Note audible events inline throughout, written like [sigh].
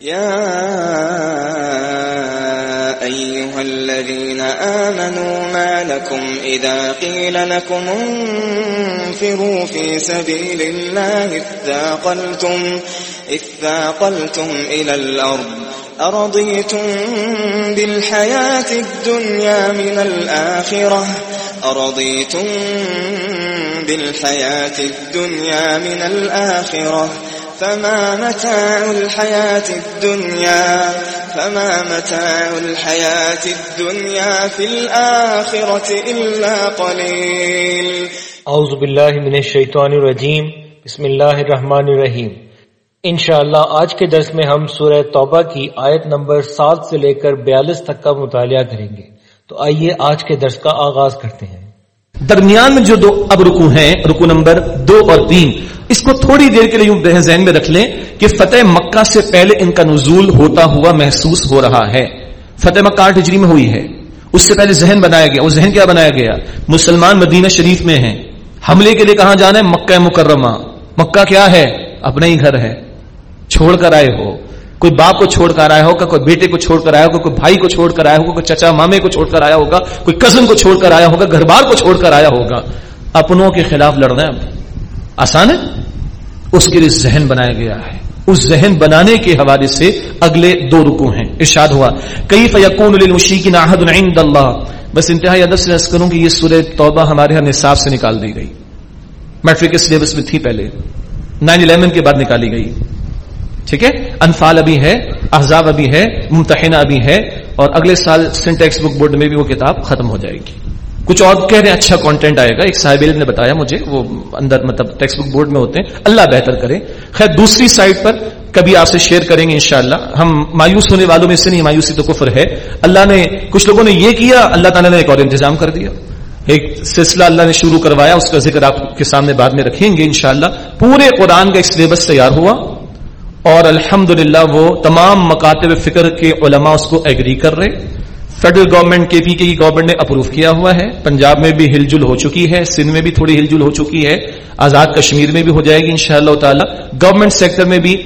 يا أيها الذين آمنوا ما لكم إذا قيل لكم انفروا في سبيل الله اثاقلتم, اثاقلتم إلى الأرض أرضيتم بالحياة الدنيا من الآخرة أرضيتم بالحياة الدنيا من الآخرة فما متاع الحياة الدنيا، فما متاع الحياة الدنيا في الآخرة إلا قليل. اعوذ باللہ من الشیطان الرجیم، بسم اللہ الرحمن الرحیم۔ انشاءاللہ آج کے درس میں ہم سورہ توبہ کی آیت نمبر سات سے لے کر بیالیس تک کا مطالعہ کریں گے۔ تو آئیے آج کے درس کا آغاز کرتے ہیں۔ درمیان میں جو دو اب رکو ہیں رکو نمبر دو اور تین، اس کو تھوڑی دیر کے لیے ذہن میں رکھ لیں کہ فتح مکہ سے پہلے ان کا نزول ہوتا ہوا محسوس ہو رہا ہے۔ فتح مکہ آٹھ ہجری میں ہوئی ہے۔ اس سے پہلے ذہن بنایا گیا۔ وہ ذہن کیا بنایا گیا؟ مسلمان مدینہ شریف میں ہیں۔ حملے کے لیے کہاں جانا ہے؟ مکہ مکرمہ۔ مکہ کیا ہے؟ اپنا ہی گھر ہے۔ چھوڑ کر آئے ہو۔ کوئی باپ کو چھوڑ کر آیا ہوگا، کوئی بیٹے کو چھوڑ کر آیا ہوگا، کوئی بھائی کو چھوڑ کر آیا ہوگا، کوئی چچا مامے کو چھوڑ کر آیا ہوگا، کوئی کزن کو چھوڑ کر آیا ہوگا، گھر بار کو چھوڑ کر آیا ہوگا۔ اپنوں کے خلاف لڑنا ہے آسان ہے؟ اس کے لیے ذہن بنایا گیا ہے۔ اس ذہن بنانے کے حوالے سے اگلے دو رکو ہیں۔ ارشاد ہوا کئی فیقون للمشرکین عہد عند اللہ؟ بس انتہائی ادب سے کروں کہ یہ سورہ توبہ ہمارے ہاں نصاب سے نکال دی گئی۔ میٹرک کے سلیبس میں تھی پہلے۔ نائن الیون کے بعد نکالی گئی۔ ٹھیک ہے؟ انفال ابھی ہے، احزاب ابھی ہے، ممتحنہ ابھی ہے، اور اگلے سال سنٹیکس بک بورڈ میں بھی وہ کتاب ختم ہو جائے گی۔ کچھ اور کہہ رہے ہیں اچھا کانٹینٹ آئے گا۔ ایک صاحب علم نے بتایا مجھے، وہ اندر مطلب ٹیکسٹ بک بورڈ میں ہوتے ہیں۔ اللہ بہتر کرے۔ خیر، دوسری سائٹ پر کبھی آپ سے شیئر کریں گے انشاءاللہ۔ ہم مایوس ہونے والوں میں سے نہیں، مایوسی تو کفر ہے۔ اللہ نے، کچھ لوگوں نے یہ کیا، اللہ تعالیٰ نے ایک اور انتظام کر دیا۔ ایک سلسلہ اللہ نے شروع کروایا، اس کا ذکر آپ کے سامنے بعد میں رکھیں گے انشاءاللہ۔ پورے قرآن کا ایک سلیبس تیار ہوا۔ اور الحمد وہ تمام مکاتب فکر کے علماء اس کو ایگری کر رہے فیڈرل گورنمنٹ کے پی کے کی گورنمنٹ نے اپروو کیا ہوا ہے۔ پنجاب میں بھی ہل جل ہو چکی ہے۔ سندھ میں بھی تھوڑی ہل جل ہو چکی ہے۔ آزاد کشمیر میں بھی ہو جائے گی ان شاء اللہ تعالی۔ گورنمنٹ سیکٹر میں بھی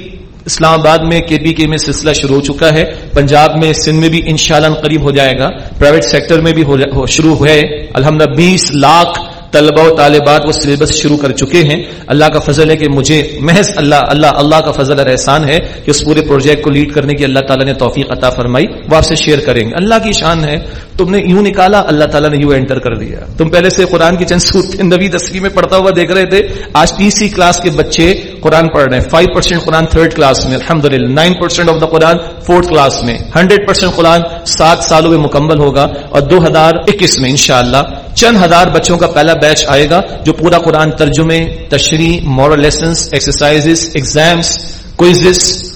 اسلام آباد میں کے پی کے میں سلسلہ شروع ہو چکا ہے۔ پنجاب میں سندھ میں بھی ان شاء اللہ قریب ہو جائے گا۔ پرائیویٹ سیکٹر میں بھی شروع ہوئے۔ الحمد بیس لاکھ طلبہ و طالبات وہ سلیبس شروع کر چکے ہیں۔ اللہ کا فضل ہے کہ مجھے محض اللہ اللہ اللہ کا فضل اور احسان ہے کہ اس پورے پروجیکٹ کو لیڈ کرنے کی اللہ تعالیٰ نے توفیق عطا فرمائی۔ وہ آپ سے شیئر کریں گے۔ اللہ کی شان ہے۔ تم نے یوں نکالا، اللہ تعالیٰ نے یوں انٹر کر دیا۔ تم پہلے سے قرآن کی چند سورت نبی دسویں میں پڑھتا ہوا دیکھ رہے تھے۔ آج تیسری کلاس کے بچے قرآن پڑھ رہے ہیں۔ فائیو پرسینٹ قرآن تھرڈ کلاس میں الحمد للہ نائن پرسینٹ آف دا قرآن فورتھ کلاس میں۔ ہنڈریڈ پرسینٹ قرآن سات سالوں میں مکمل ہوگا۔ اور دو ہزار اکیس میں انشاءاللہ چند ہزار بچوں کا پہلا بیچ آئے گا جو پورا قرآن ترجمے، تشریح moral lessons exercise exams quizzes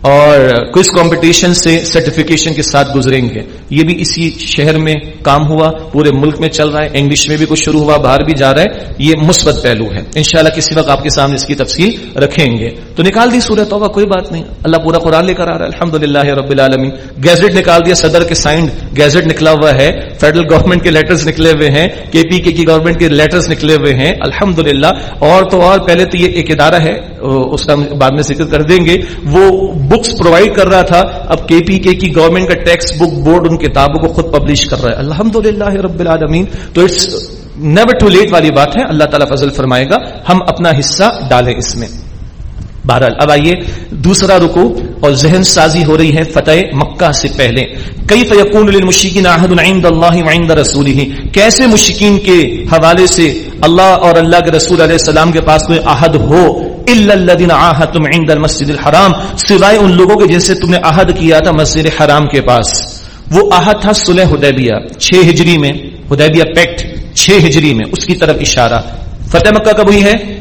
اور کوئز کمپٹیشن سے سرٹیفکیشن کے ساتھ گزریں گے۔ یہ بھی اسی شہر میں کام ہوا، پورے ملک میں چل رہا ہے۔ انگلش میں بھی کچھ شروع ہوا، باہر بھی جا رہا ہے۔ یہ مثبت پہلو ہے۔ انشاءاللہ کسی وقت آپ کے سامنے اس کی تفصیل رکھیں گے۔ تو نکال دی سورت ہوگا کوئی بات نہیں۔ اللہ پورا قرآن لے کر آ رہا ہے۔ الحمد للہ رب العالمین۔ گیزٹ نکال دیا، صدر کے سائنڈ گیزٹ نکلا ہوا ہے۔ فیڈرل گورنمنٹ کے لیٹرز نکلے ہوئے ہیں۔ کے پی کے کی گورنمنٹ کے لیٹرز نکلے ہوئے ہیں۔ الحمد اور تو اور، پہلے تو یہ ایک ادارہ ہے، اس کا بعد میں ذکر کر دیں گے۔ وہ بکس پرووائڈ کر رہا تھا اب کے پی کے کی گورنمنٹ کا ٹیکسٹ بک بورڈ ان کتابوں کو خود پبلش کر رہا ہے الحمد رب العالمین تو اٹس نیور ٹو لیٹ والی بات ہے اللہ تعالیٰ فضل فرمائے گا ہم اپنا حصہ ڈالیں اس میں بہرحال اب آئیے دوسرا رکو اور ذہن سازی ہو رہی ہے فتح مکہ سے پہلے کئی فیقون للمشکین عہد عند اللہ وعند رسولہ کیسے مشکین کے حوالے سے اللہ اور اللہ کے رسول علیہ السلام کے پاس کوئی عہد ہو عاهدتم عند المسجد الحرام سوائے ان لوگوں کے جیسے تم نے عہد کیا تھا مسجد حرام کے پاس۔ وہ عہد تھا صلح حدیبیہ 6 ہجری میں، حدیبیہ پیکٹ 6 ہجری میں، اس کی طرف اشارہ۔ فتح مکہ کب ہوئی ہے؟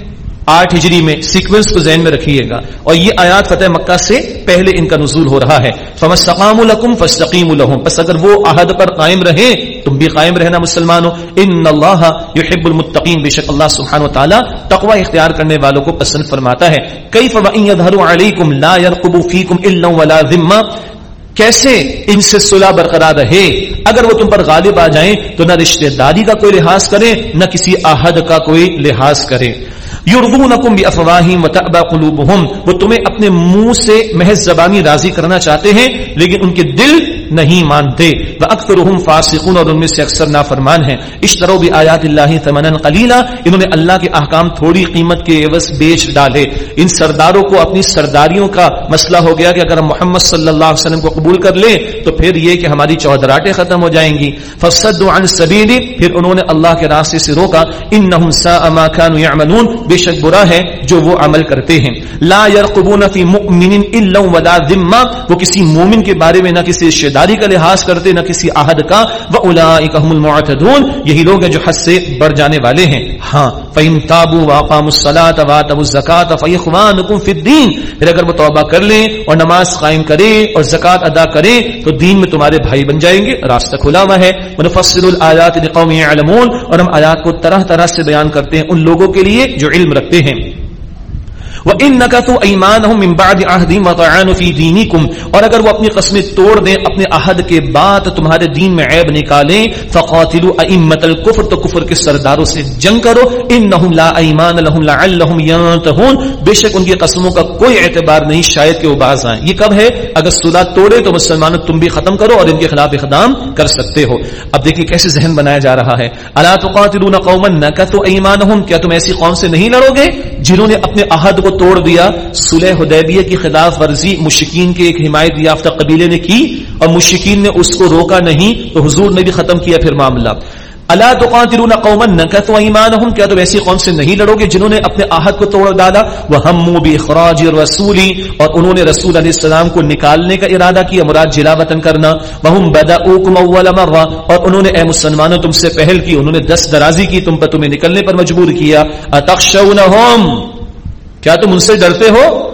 آٹھ ہجری میں سیکوینس کو ذہن میں رکھیے گا۔ اور یہ آیات فتح مکہ سے پہلے ان کا نزول ہو رہا ہے۔ فمستقام لکم فاستقیم لهم۔ بس اگر وہ عہد پر قائم رہے تم بھی قائم رہنا مسلمانوں۔ ان اللہ يحب المتقین بے شک اللہ سبحانہ و تعالی تقوی اختیار کرنے والوں کو پسند فرماتا ہے۔ کیف وان يظهروا علیکم لا يرقبوا فیکم الا ولا ذمہ کیسے ان سے صلح برقرار رہے؟ اگر وہ تم پر غالب آ جائیں تو نہ رشتہ داری کا کوئی لحاظ کرے نہ کسی عہد کا کوئی لحاظ کرے یردونکم بافواہم وتأبى قلوبهم وہ تمہیں اپنے منہ سے محض زبانی راضی کرنا چاہتے ہیں، لیکن ان کے دل نہیں مانتے۔ واکثرهم فاسقون، اور ان میں سے اکثر نافرمان ہیں۔ اشتروا بآیات اللہ ثمنا قلیلا، انہوں نے اللہ کے احکام تھوڑی قیمت کے عوض بیچ ڈالے۔ ان سرداروں کو اپنی سرداریوں کا مسئلہ ہو گیا کہ اگر ہم محمد صلی اللہ علیہ وسلم کو قبول کر لیں، تو پھر یہ کہ ہماری چودراٹیں ختم ہو جائیں گی۔ فصدوا عن السبیل پھر انہوں نے اللہ کے راستے سے روکا۔ انہم ساء ما كانوا يعملون۔ بے شک برا ہے جو وہ عمل کرتے ہیں۔ لا يرقبون فی مؤمن الا ولا ذمہ۔ وہ کسی مومن کے بارے میں نہ کسی رشتہ داری کا لحاظ کرتے، نہ کسی عہد کا۔ واولئک هم المعتدون۔ یہی لوگ ہیں جو حد سے بڑھ جانے والے ہیں۔ ہاں فین تابوا واقاموا الصلاة واتوا الزکاة فاخوانکم فی الدین پھر اگر وہ توبہ کر لیں اور نماز قائم کریں اور زکات ادا کریں، تو دین میں تمہارے بھائی بن جائیں گے۔ راستہ کھلا ہوا ہے۔ ونفصل الآیات لقوم يعلمون۔ اور ہم آیات کو طرح طرح سے بیان کرتے ہیں ان لوگوں کے لیے جو علم رکھتے ہیں۔ وَإِنَّكَثُوا أَيْمَانَهُمْ مِنْ بَعْدِ عَهْدِهِمْ وَطَعَانُوا فِي دِينِكُمْ۔ اور اگر وہ اپنی قسمیں توڑ دیں، اپنے عہد کے بعد تمہارے دین میں عیب نکالیں، فَقَاتِلُوا أَئِمَّةَ الْكُفْرِ، تو کفر کے سرداروں سے جنگ کرو۔ إِنَّهُمْ لَا أَيْمَانَ لَهُمْ لَعَلَّهُمْ يَنْتَهُونَ۔ بے شک ان کی قسموں کا کوئی اعتبار نہیں، شاید کہ وہ باز آئیں۔ یہ کب ہے؟ اگر صلح توڑے تو مسلمانوں تم بھی ختم کرو اور ان کے خلاف اقدام کر سکتے ہو۔ اب دیکھیے کیسے ذہن بنایا جا رہا ہے۔ الا تقاتلون قوما نكثوا ايمانهم کیا تم ایسی قوم سے نہیں لڑو گے جنہوں نے اپنے عہد کو توڑ دیا، صلح حدیبیہ کی خلاف ورزی مشکین کے ایک حمایت یافتہ قبیلے نے کی اور مشکین نے اس کو روکا نہیں تو حضور نے بھی ختم کیا پھر معاملہ۔ اللہ تقاتلون قوما نكثوا ايمانهم کیا تم ایسی قوم سے نہیں لڑو گے جنہوں نے اپنے عہد کو توڑ ڈالا؟ وهموا باخراج الرسول، اور انہوں نے رسول علیہ السلام کو نکالنے کا ارادہ کیا، مراد جلا وطن کرنا۔ وهم بداؤكم اول مره اور انہوں نے اے مسلمانوں، تم سے پہل کی، انہوں نے دست درازی کی، تم پر تمہیں نکلنے پر مجبور کیا۔ اتخشونهم کیا تم ان سے ڈرتے ہو؟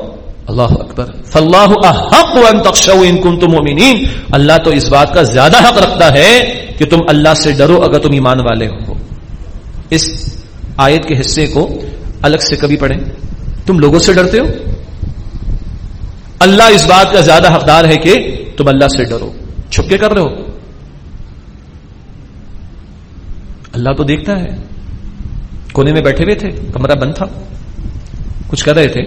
اللہ اکبر۔ فاللہ احق ان تخشوا ان کنتم مؤمنین اللہ تو اس بات کا زیادہ حق رکھتا ہے کہ تم اللہ سے ڈرو اگر تم ایمان والے ہو۔ اس آیت کے حصے کو الگ سے کبھی پڑھیں۔ تم لوگوں سے ڈرتے ہو؟ اللہ اس بات کا زیادہ حقدار ہے کہ تم اللہ سے ڈرو۔ چھپ کے کر رہے ہو۔ اللہ تو دیکھتا ہے۔ کونے میں بیٹھے ہوئے تھے، کمرہ بند تھا۔ کچھ کر رہے تھے،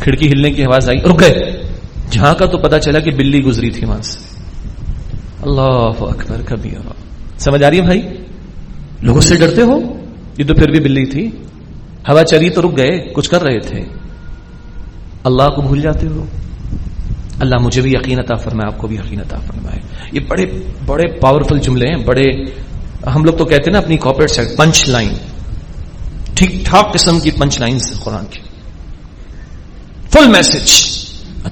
کھڑکی ہلنے کی آواز آئی، رک گئے۔ جہاں کا تو پتا چلا کہ بلی گزری تھی وہاں سے۔ اللہ اکبر، کبھی سمجھ آ رہی ہے بھائی؟ لوگوں سے ڈرتے ہو؟ یہ تو پھر بھی بلی تھی۔ ہوا چلی تو رک گئے، کچھ کر رہے تھے۔ اللہ کو بھول جاتے ہو۔ اللہ مجھے بھی یقین عطا فرمائے، آپ کو بھی یقین عطا فرمائے۔ یہ بڑے بڑے پاورفل جملے ہیں، بڑے۔ ہم لوگ تو کہتے ہیں نا اپنی کارپوریٹ سائڈ پنچ لائن ٹھیک ٹھاک قسم کی پنچ لائنز قرآن کی۔ فل میسج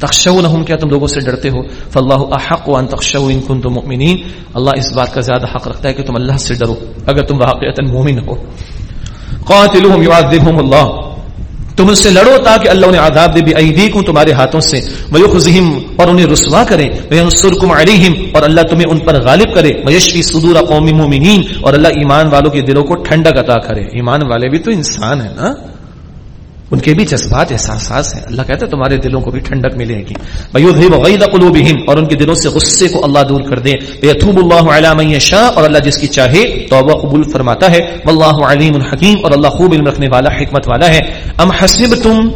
تخشونہم کیا تم لوگوں سے ڈرتے ہو؟ فلاح احق و تخشوا ان کنتم مؤمنین اللہ اس بات کا زیادہ حق رکھتا ہے کہ تم اللہ سے ڈرو، اگر تم واقعتا مومن ہو۔ قاتلهم يعذبهم اللہ۔ تم ان سے لڑو تاکہ اللہ انہیں عذاب دے بھی کو تمہارے ہاتھوں سے۔ ویخذہم اور انہیں رسوا کرے وینصرکم علیہم اور اللہ تمہیں ان پر غالب کرے۔ ویشفی صدور قوم مومنین اور اللہ ایمان والوں کے دلوں کو ٹھنڈک عطا کرے۔ ایمان والے بھی تو انسان ہیں نا۔ ان کے بھی جذبات احساسات ہیں۔ اللہ کہتا ہے تمہارے دلوں کو بھی ٹھنڈک ملے گی۔ وَيُذْهِبَ غَيْظَ اور ان کے دلوں سے غصے کو اللہ دور کر دے وَيَتُوبُ اللَّهُ عَلَى مَن يَشَاءُ اور اللہ جس کی چاہے توبہ قبول فرماتا ہے۔ واللہ علیم الحکیم اور اللہ خوب علم رکھنے والا، حکمت والا ہے۔ ام حسبتم؟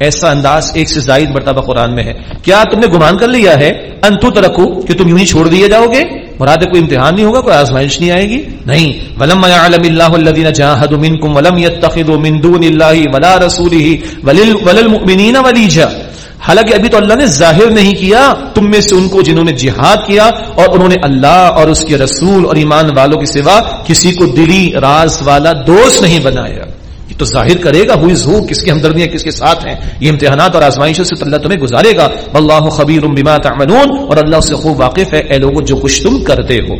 ایسا انداز، ایک سے زائد مرتبہ قرآن میں ہے۔ کیا تم نے گمان کر لیا ہے؟ انتو ترکو کہ تم یوں ہی چھوڑ دیے جاؤ گے؟ مراد کوئی امتحان نہیں ہوگا، کوئی آزمائش نہیں آئے گی؟ نہیں. ولم يعلم الله الذين جاهدوا منكم ولم يتخذوا من دون الله ولا رسوله وللمؤمنين وليجا. حالانکہ ابھی تو اللہ نے ظاہر نہیں کیا تم میں سے ان کو جنہوں نے جہاد کیا اور انہوں نے اللہ اور اس کے رسول اور ایمان والوں کے سوا کسی کو دلی راز والا دوست نہیں بنایا۔ تو ظاہر کرے گا ہوئی زو کس کی ہمدردیاں کس کے ساتھ ہیں۔ یہ امتحانات اور آزمائشوں سے اللہ تمہیں گزارے گا۔ واللہ خبیر بما تعملون، اور اللہ سے خوب واقف ہے، اے لوگوں جو کچھ تم کرتے ہو۔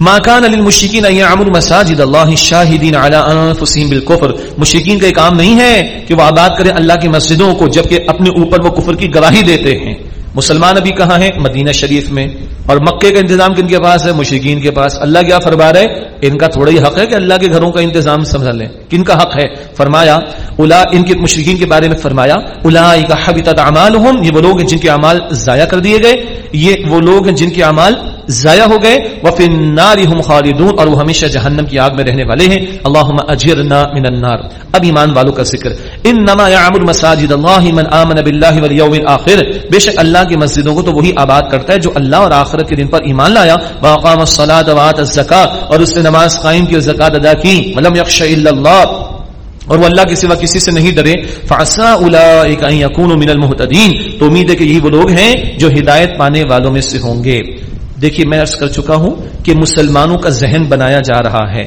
ما كان للمشركين ان يعمروا مساجد الله شاهدين على انفسهم بالكفر مشرکین کا یہ کام نہیں ہے کہ وہ آباد کریں اللہ کی مسجدوں کو، جبکہ اپنے اوپر وہ کفر کی گواہی دیتے ہیں۔ مسلمان ابھی کہاں ہیں؟ مدینہ شریف میں۔ اور مکے کا انتظام کن کے پاس ہے؟ مشرقین کے پاس۔ اللہ کیا فرما رہے ان کا تھوڑا ہی حق ہے کہ اللہ کے گھروں کا انتظام سمجھ لیں۔ کن کا حق ہے؟ فرمایا الا ان کے مشرقین کے بارے میں فرمایا الا کا حبیت اعمال یہ وہ لوگ ہیں جن کے اعمال ضائع کر دیے گئے۔ یہ وہ لوگ ہیں جن کے اعمال ضائع ہو گئے۔ وہ ناری ہم خالدون، اور وہ ہمیشہ جہنم کی آگ میں رہنے والے ہیں۔ اللہ اجرنا من النار۔ اب ایمان والوں کا ذکر۔ ان نما یعمر مساجد اللہ من آمن باللہ والیوم الاخر۔ بے شک اللہ اللہ کی مسجدوں کو تو وہی آباد کرتا ہے جو اللہ اور آخرت کے دن پر ایمان لایا۔ واقام الصلاۃ وات الزکات اور اس نے نماز قائم کی اور زکات ادا کی۔ ولم یخش اللہ اور وہ اللہ کے سوا کسی سے نہیں ڈرے۔ فاسا الا من المحتدین تو امید ہے کہ یہی وہ لوگ ہیں جو ہدایت پانے والوں میں سے ہوں گے۔ دیکھیے میں عرض کر چکا ہوں کہ مسلمانوں کا ذہن بنایا جا رہا ہے۔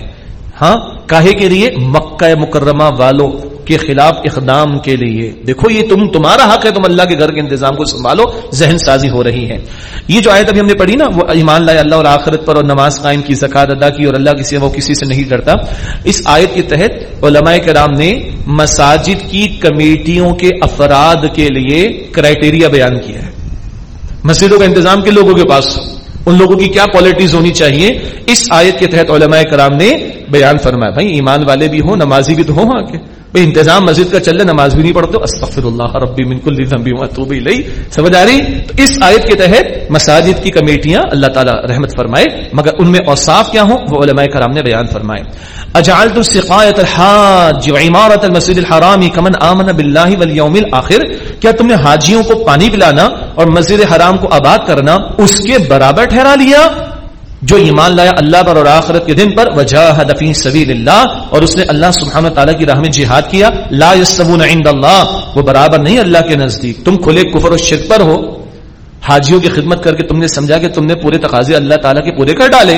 ہاں کاہے کے لیے مکہ مکرمہ والوں کے خلاف اقدام کے لیے۔ دیکھو، یہ تم، تمہارا حق ہے، تم اللہ کے گھر کے انتظام کو سنبھالو، ذہن سازی ہو رہی ہے۔ یہ جو آیت ابھی ہم نے پڑھی نا، وہ ایمان لائے اللہ اور آخرت پر اور نماز قائم کی زکات ادا کی اور اللہ کسی وہ کسی سے نہیں ڈرتا۔ اس آیت کے تحت علماء کرام نے مساجد کی کمیٹیوں کے افراد کے لیے کرائٹیریا بیان کیا ہے۔ مسجدوں کا انتظام کے لوگوں کے پاس، ان لوگوں کی کیا کوالٹیز ہونی چاہیے؟ اس آیت کے تحت علماء کرام نے بیان فرمایا، بھائی، ایمان والے بھی ہوں، نمازی بھی تو ہوں وہاں کے۔ بھائی انتظام مسجد کا چل رہا نماز بھی نہیں پڑھتے استغفر اللہ ربی من کل ذنبی واتوب الیہ۔ سمجھ آ رہی؟ تو اس آیت کے تحت مساجد کی کمیٹیاں اللہ تعالی رحمت فرمائے، مگر ان میں اوصاف کیا ہوں؟ وہ علماء کرام نے بیان فرمائے۔ اجعلت السقایت الحاج وعمارت المسجد الحرام کمن آمن باللہ والیوم الاخر۔ کیا تم نے حاجیوں کو پانی پلانا اور مسجد حرام کو آباد کرنا اس کے برابر ٹھہرا لیا؟ جو ایمان لایا اللہ پر اور آخرت کے دن پر وجہ سبیل اللہ اور اس نے اللہ سبحانہ تعالیٰ کی راہ میں جہاد کیا۔ لا یسبون عند اللہ، وہ برابر نہیں اللہ کے نزدیک۔ تم کھلے کفر و شرک پر ہو۔ حاجیوں کی خدمت کر کے تم نے سمجھا کہ تم نے پورے تقاضے اللہ تعالیٰ کے پورے کر ڈالے۔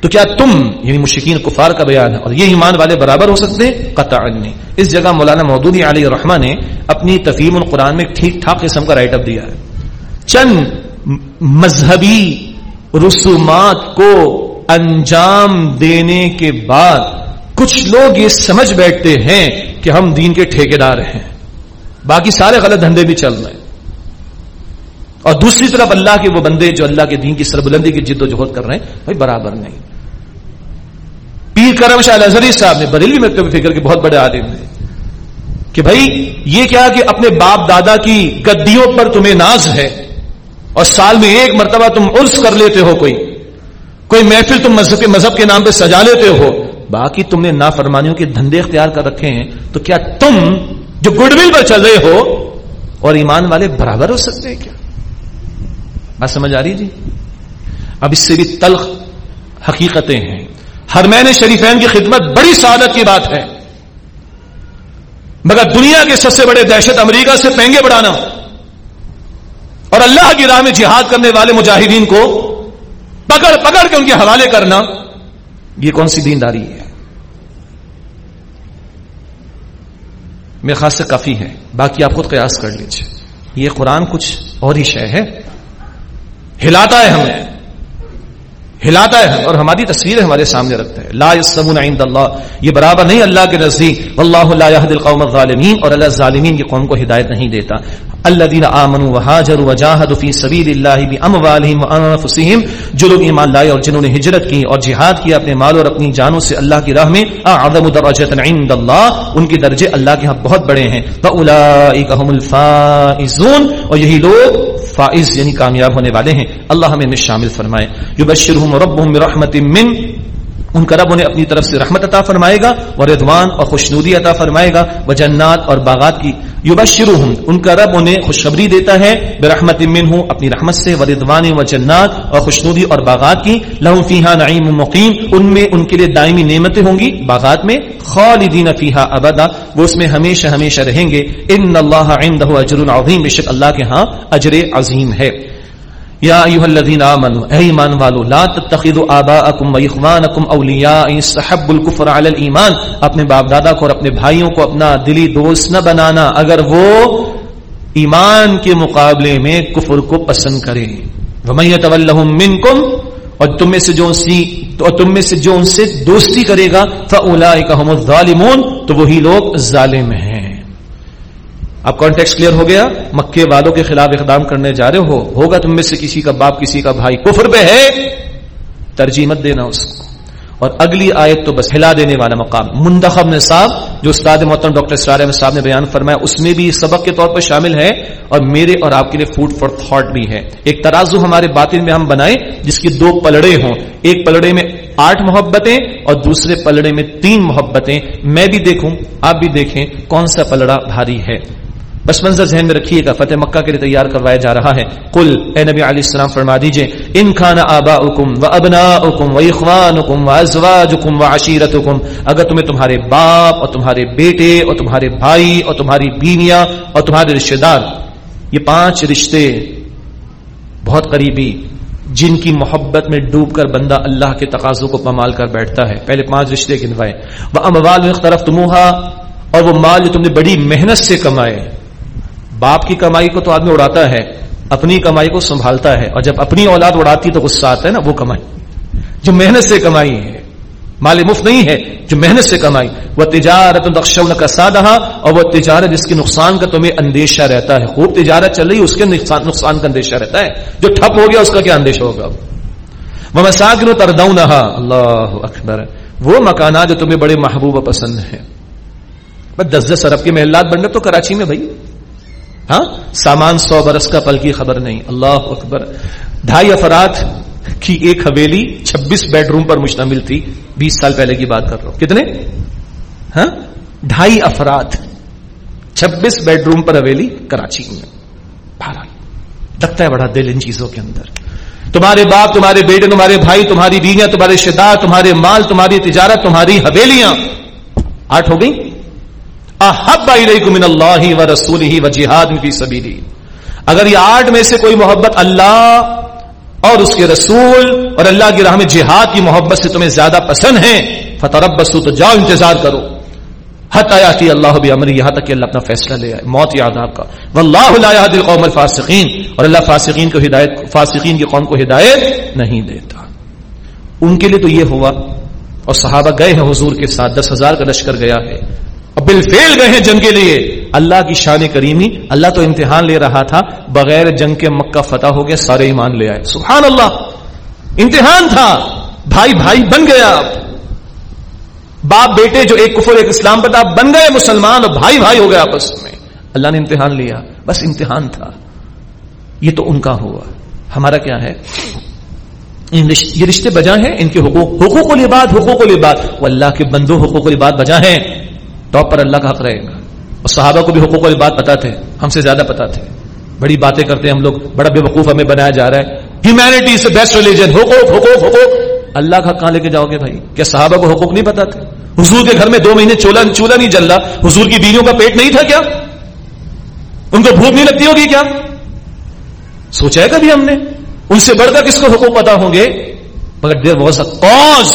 تو کیا تم یعنی مشکین کفار کا بیان ہے اور یہ ایمان والے برابر ہو سکتے؟ قطع نہیں۔ اس جگہ مولانا مودودی علی رحمہ نے اپنی تفیم القرآن میں ٹھیک ٹھاک قسم کا رائٹ اپ دیا ہے۔ چند مذہبی رسومات کو انجام دینے کے بعد کچھ لوگ یہ سمجھ بیٹھتے ہیں کہ ہم دین کے ٹھیکے دار ہیں۔ باقی سارے غلط دھندے بھی چل رہے ہیں۔ اور دوسری طرف اللہ کے وہ بندے جو اللہ کے دین کی سربلندی کی جد و جہد کر رہے ہیں، بھائی برابر نہیں۔ پیر کرم شاہ الزری صاحب نے بریلی میں فکر کے بہت بڑے آدمی ہیں کہ بھائی یہ کیا کہ اپنے باپ دادا کی گدیوں پر تمہیں ناز ہے؟ اور سال میں ایک مرتبہ تم عرس کر لیتے ہو کوئی کوئی محفل تم مذہب کے مذہب کے نام پہ سجا لیتے ہو۔ باقی تم نے نافرمانیوں کے دھندے اختیار کر رکھے ہیں، تو کیا تم جو گڈ ول پر چل رہے ہو اور ایمان والے برابر ہو سکتے ہیں کیا؟ بات سمجھ آ رہی جی؟ اب اس سے بھی تلخ حقیقتیں ہیں۔ ہرمین شریفین کی خدمت بڑی سعادت کی بات ہے۔ مگر دنیا کے سب سے بڑے دہشت امریکہ سے پہنگے بڑھانا۔ اور اللہ کی راہ میں جہاد کرنے والے مجاہدین کو پکڑ پکڑ کے ان کے حوالے کرنا، یہ کون سی دینداری ہے؟ میرے خاص سے کافی ہے باقی آپ خود قیاس کر لیجیے یہ قرآن کچھ اور ہی شے ہے۔ ہلاتا ہے ہمیں۔ ہلاتا ہے اور ہماری تصویر ہمارے سامنے رکھتا ہے۔ لا يسمون عند اللہ۔ یہ برابر نہیں اللہ کے نزدیک۔ واللہ لا يهدي القوم الظالمین اور اللہ ظالمین کی قوم کو ہدایت نہیں دیتا۔ الذين امنوا وهاجروا وجاهدوا في سبيل الله باموالهم وانفسهم جو لوگ ایمان لائے اور جنہوں نے ہجرت کی اور جہاد کیا اپنے مال اور اپنی جانوں سے اللہ کی راہ میں، اعظم درجات عند اللہ۔ ان کے درجے اللہ کے ہاں بہت بڑے ہیں۔ فاولئک هم الفائزون۔ اور یہی لوگ فائز یعنی کامیاب ہونے والے ہیں۔ اللہ ہمیں شامل فرمائے۔ یبشرہم ربہم برحمت من ان کا رب انہیں اپنی طرف سے رحمت عطا فرمائے گا اور ردوان اور خوشنودی عطا فرمائے گا وہ جنات اور باغات کی۔ یبشرہم، ان کا رب انہیں خوشخبری دیتا ہے، برحمت منہ اپنی رحمت سے، و ردوان و جنات اور خوشنودی اور باغات کی۔ لہم فیہا نعیم مقیم، ان میں ان کے لیے دائمی نعمتیں ہوں گی۔ باغات میں خالدین فیہا ابدا، وہ اس میں ہمیشہ ہمیشہ رہیں گے۔ ان اللہ عندہ اجر عظیم، بے شک اللہ کے ہاں اجر عظیم ہے۔ یا ایوہ الذین آمنوا، اے ایمان والو، لا تتخذوا آباءکم و اخوانکم اولیاء استحب الكفر علی الایمان۔ اپنے باپ دادا کو اور اپنے بھائیوں کو اپنا دلی دوست نہ بنانا، اگر وہ ایمان کے مقابلے میں کفر کو پسند کرے۔ ومن یتولہم منکم، اور تم میں سے جو سی تو تم میں سے جو ان سے دوستی کرے گا فاولئک هم الظالمون، تو وہی لوگ ظالم ہیں۔ اب کانٹیکس کلیئر ہو گیا؟ مکے والوں کے خلاف اقدام کرنے جا رہے ہو؟ ہوگا تم میں سے کسی کا باپ، کسی کا بھائی؟ کفر پہ ہے؟ ترجیح مت دینا اس کو۔ اور اگلی آیت تو بس ہلا دینے والا مقام۔ منتخب نصاب، جو استاد محترم ڈاکٹر اسرار احمد صاحب نے بیان فرمایا، اس میں بھی سبق کے طور پر شامل ہے اور میرے اور آپ کے لیے فوڈ فار تھاٹ بھی ہے۔ ایک ترازو ہمارے باطن میں ہم بنائیں، جس کی دو پلڑے ہوں۔ ایک پلڑے میں آٹھ محبتیں اور دوسرے پلڑے میں تین محبتیں۔ میں بھی دیکھوں، آپ بھی دیکھیں کون سا پلڑا بھاری ہے۔ بس منظر ذہن میں رکھیے گا، فتح مکہ کے لیے تیار کروایا جا رہا ہے۔ کل اے نبی علیہ السلام، فرما دیجیے، ان کھانا آبا حکم و ابنا حکم و اخوان حکم و ازواج حکم و عشیرت حکم اگر تمہیں تمہارے باپ اور تمہارے بیٹے اور تمہارے بھائی اور تمہاری بیویاں اور تمہارے رشتے دار، یہ پانچ رشتے بہت قریبی، جن کی محبت میں ڈوب کر بندہ اللہ کے تقاضوں کو پمال کر بیٹھتا ہے۔ پہلے پانچ رشتے گنوائے۔ وہ اموال میں طرف تمہا اور وہ مال جو تم نے بڑی محنت سے کمائے باپ کی کمائی کو تو آدمی اڑاتا ہے، اپنی کمائی کو سنبھالتا ہے، اور جب اپنی اولاد اڑاتی تو غصہ آتا ہے نا، وہ کمائی۔ جو محنت سے کمائی ہے، مال مفت نہیں ہے، جو محنت سے کمائی۔ وہ تجارت کا سادہ اور وہ تجارت جس کے نقصان کا تمہیں اندیشہ رہتا ہے۔ خوب تجارت چل رہی اس کے نقصان کا اندیشہ رہتا ہے۔ جو ٹھپ ہو گیا، اس کا کیا اندیشہ ہوگا؟ وہ مساکر تردوں اللہ اکبر۔ وہ مکانات جو تمہیں بڑے محبوب پسند ہیں۔ بس دس دس ارب کے محلات بن گئے تو کراچی میں بھائی۔ ہاں؟ سامان سو برس کا پل کی خبر نہیں۔ اللہ اکبر۔ ڈھائی افراد کی ایک حویلی چھبیس بیڈ روم پر مشتمل تھی۔ بیس سال پہلے کی بات کر رہا ہوں۔ کتنے؟ ہاں؟ ڈھائی افراد چھبیس بیڈ روم پر حویلی کراچی میں۔ لگتا ہے بڑا دل ان چیزوں کے اندر۔ تمہارے باپ، تمہارے بیٹے، تمہارے بھائی، تمہاری بیویاں، تمہارے رشتے دار تمہارے مال، تمہاری تجارت، تمہاری حویلیاں۔ آٹھ ہو گئی احب الیکم من اللہ و رسول ہی و جہاد فی سبیلی. اگر یہ آٹھ میں سے کوئی محبت اللہ اور اس کے رسول اور اللہ کی راہ میں جہاد کی محبت سے تمہیں زیادہ پسند ہے فترب بسو تو جاؤ انتظار کرو۔ حت آیا اللہ بھی امر یہاں تک کہ اللہ اپنا فیصلہ لے آئے، موت یاد آپ کا۔ واللہ لا يهدي القوم الفاسقین، اور اللہ فاسقین کو ہدایت، فاسقین کی قوم کو ہدایت نہیں دیتا۔ ان کے لیے تو یہ ہوا، اور صحابہ گئے ہیں، حضور کے ساتھ دس ہزار کا لشکر گیا ہے۔ بل فیل گئے ہیں جنگ کے لیے۔ اللہ کی شان کریمی، اللہ تو امتحان لے رہا تھا، بغیر جنگ کے مکہ فتح ہو گیا، سارے ایمان لے آئے۔ سبحان اللہ امتحان تھا۔ بھائی بھائی بن گیا باپ، بیٹے جو ایک کفر، ایک اسلام پتا بن گئے مسلمان اور بھائی بھائی ہو گئے آپس میں۔ اللہ نے امتحان لیا۔ بس امتحان تھا۔ یہ تو ان کا ہوا۔ ہمارا کیا ہے؟ یہ رشتے بجا ہیں۔ ان کے حقوق حقوق و لباد، حقوق و لباد۔ وہ اللہ کے بندو حقوق و لباد بجا ہیں۔ ٹاپ پر اللہ کا حق رہے گا۔ اور صحابہ کو بھی حقوق والی بات پتا تھے، ہم سے زیادہ پتا تھے۔ بڑی باتیں کرتے ہیں ہم لوگ، بڑا بے وقوف ہمیں بنایا جا رہا ہے۔ ہیومینٹی سے بیسٹ ریلیجن حقوق حقوق حقوق۔ اللہ کا کہاں لے کے جاؤ گے بھائی؟ کیا صحابہ کو حقوق نہیں پتا تھے؟ حضور کے گھر میں دو مہینے چولہا چولہا نہیں جل رہا۔ حضور کی بیویوں کا پیٹ نہیں تھا کیا؟ ان کو بھوک نہیں لگتی ہوگی کیا؟ سوچا ہے کبھی ہم نے؟ ان سے بڑھ کر کس کو حقوق پتا ہوں گے؟ مگر دیر واز اے کاز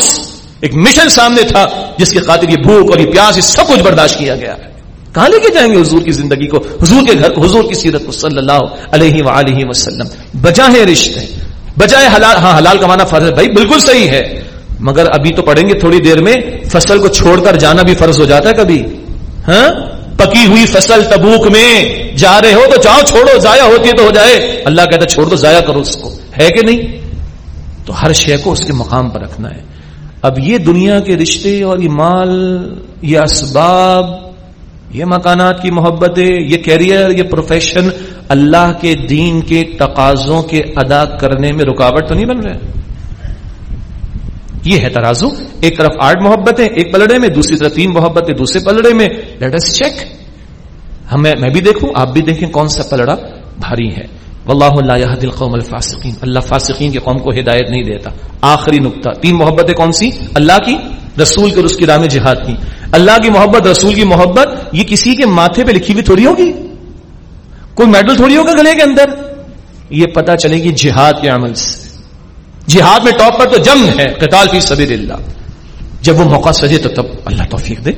ایک مشن سامنے تھا جس کے خاطر یہ بھوک اور یہ پیاس، یہ سب کچھ برداشت کیا گیا۔ ہے کہاں لے کے جائیں گے حضور کی زندگی کو؟ حضور کے گھر کو، حضور کی سیرت کو صلی اللہ علیہ وآلہ وسلم۔ بجا ہے رشتے، بجائے حلال ہاں حلال کمانا فرض ہے۔ بھائی، بالکل صحیح ہے۔ مگر ابھی تو پڑھیں گے تھوڑی دیر میں، فصل کو چھوڑ کر جانا بھی فرض ہو جاتا ہے کبھی۔ ہاں؟ پکی ہوئی فصل تبوک میں جا رہے ہو تو جاؤ، چھوڑو، ضائع ہوتی ہے تو ہو جائے۔ اللہ کہتا چھوڑ دو، ضائع کرو اس کو۔ ہے کہ نہیں؟ تو ہر شے کو اس کے مقام پر رکھنا ہے۔ اب یہ دنیا کے رشتے اور یہ مال، یہ اسباب، یہ مکانات کی محبتیں، یہ کیریئر یہ پروفیشن اللہ کے دین کے تقاضوں کے ادا کرنے میں رکاوٹ تو نہیں بن رہے۔ یہ ہے ترازو۔ ایک طرف آٹھ محبتیں، ایک پلڑے میں، دوسری طرف تین محبتیں، دوسرے پلڑے میں۔ لیٹ اس چیک ہمیں، میں بھی دیکھوں، آپ بھی دیکھیں کون سا پلڑا بھاری ہے۔ واللہ لا يهدي القوم الفاسقین، اللہ فاسقین کے قوم کو ہدایت نہیں دیتا۔ آخری نقطہ، تین محبتیں کون سی؟ اللہ کی، رسول کے اس کی راہ میں جہاد کی۔ اللہ کی محبت، رسول کی محبت، یہ کسی کے ماتھے پہ لکھی ہوئی تھوڑی ہوگی؟ کوئی میڈل تھوڑی ہوگا گلے کے اندر؟ یہ پتا چلے گی جہاد کے عمل سے۔ جہاد میں ٹاپ پر تو جنگ ہے، قتال فی سبیل اللہ جب وہ موقع سجے تو تب اللہ توفیق دے۔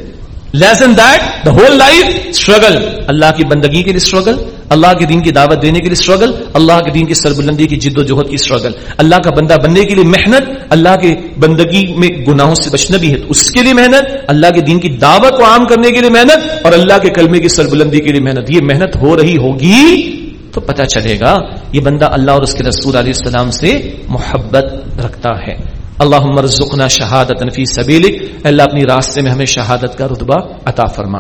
Less that the whole life struggle اللہ کی بندگی کے لیے اسٹرگل اللہ کے دین کی دعوت دینے کے لیے اسٹرگل اللہ کے دین کی سربلندی کی جد و جہد کی اسٹرگل اللہ کا بندہ بننے کے لیے محنت، اللہ کے بندگی میں گناہوں سے بچنا بھی ہے۔ اس کے لیے محنت، اللہ کے دین کی دعوت کو عام کرنے کے لیے محنت اور اللہ کے کلمے کی سربلندی کے لیے محنت۔ یہ محنت ہو رہی ہوگی تو پتہ چلے گا، یہ بندہ اللہ اور اس کے رسول علیہ السلام سے محبت رکھتا ہے۔ اللہ مرزقنا شہادت فی سبیلک۔ اللہ، اپنی راستے میں ہمیں شہادت کا رتبہ عطا فرما۔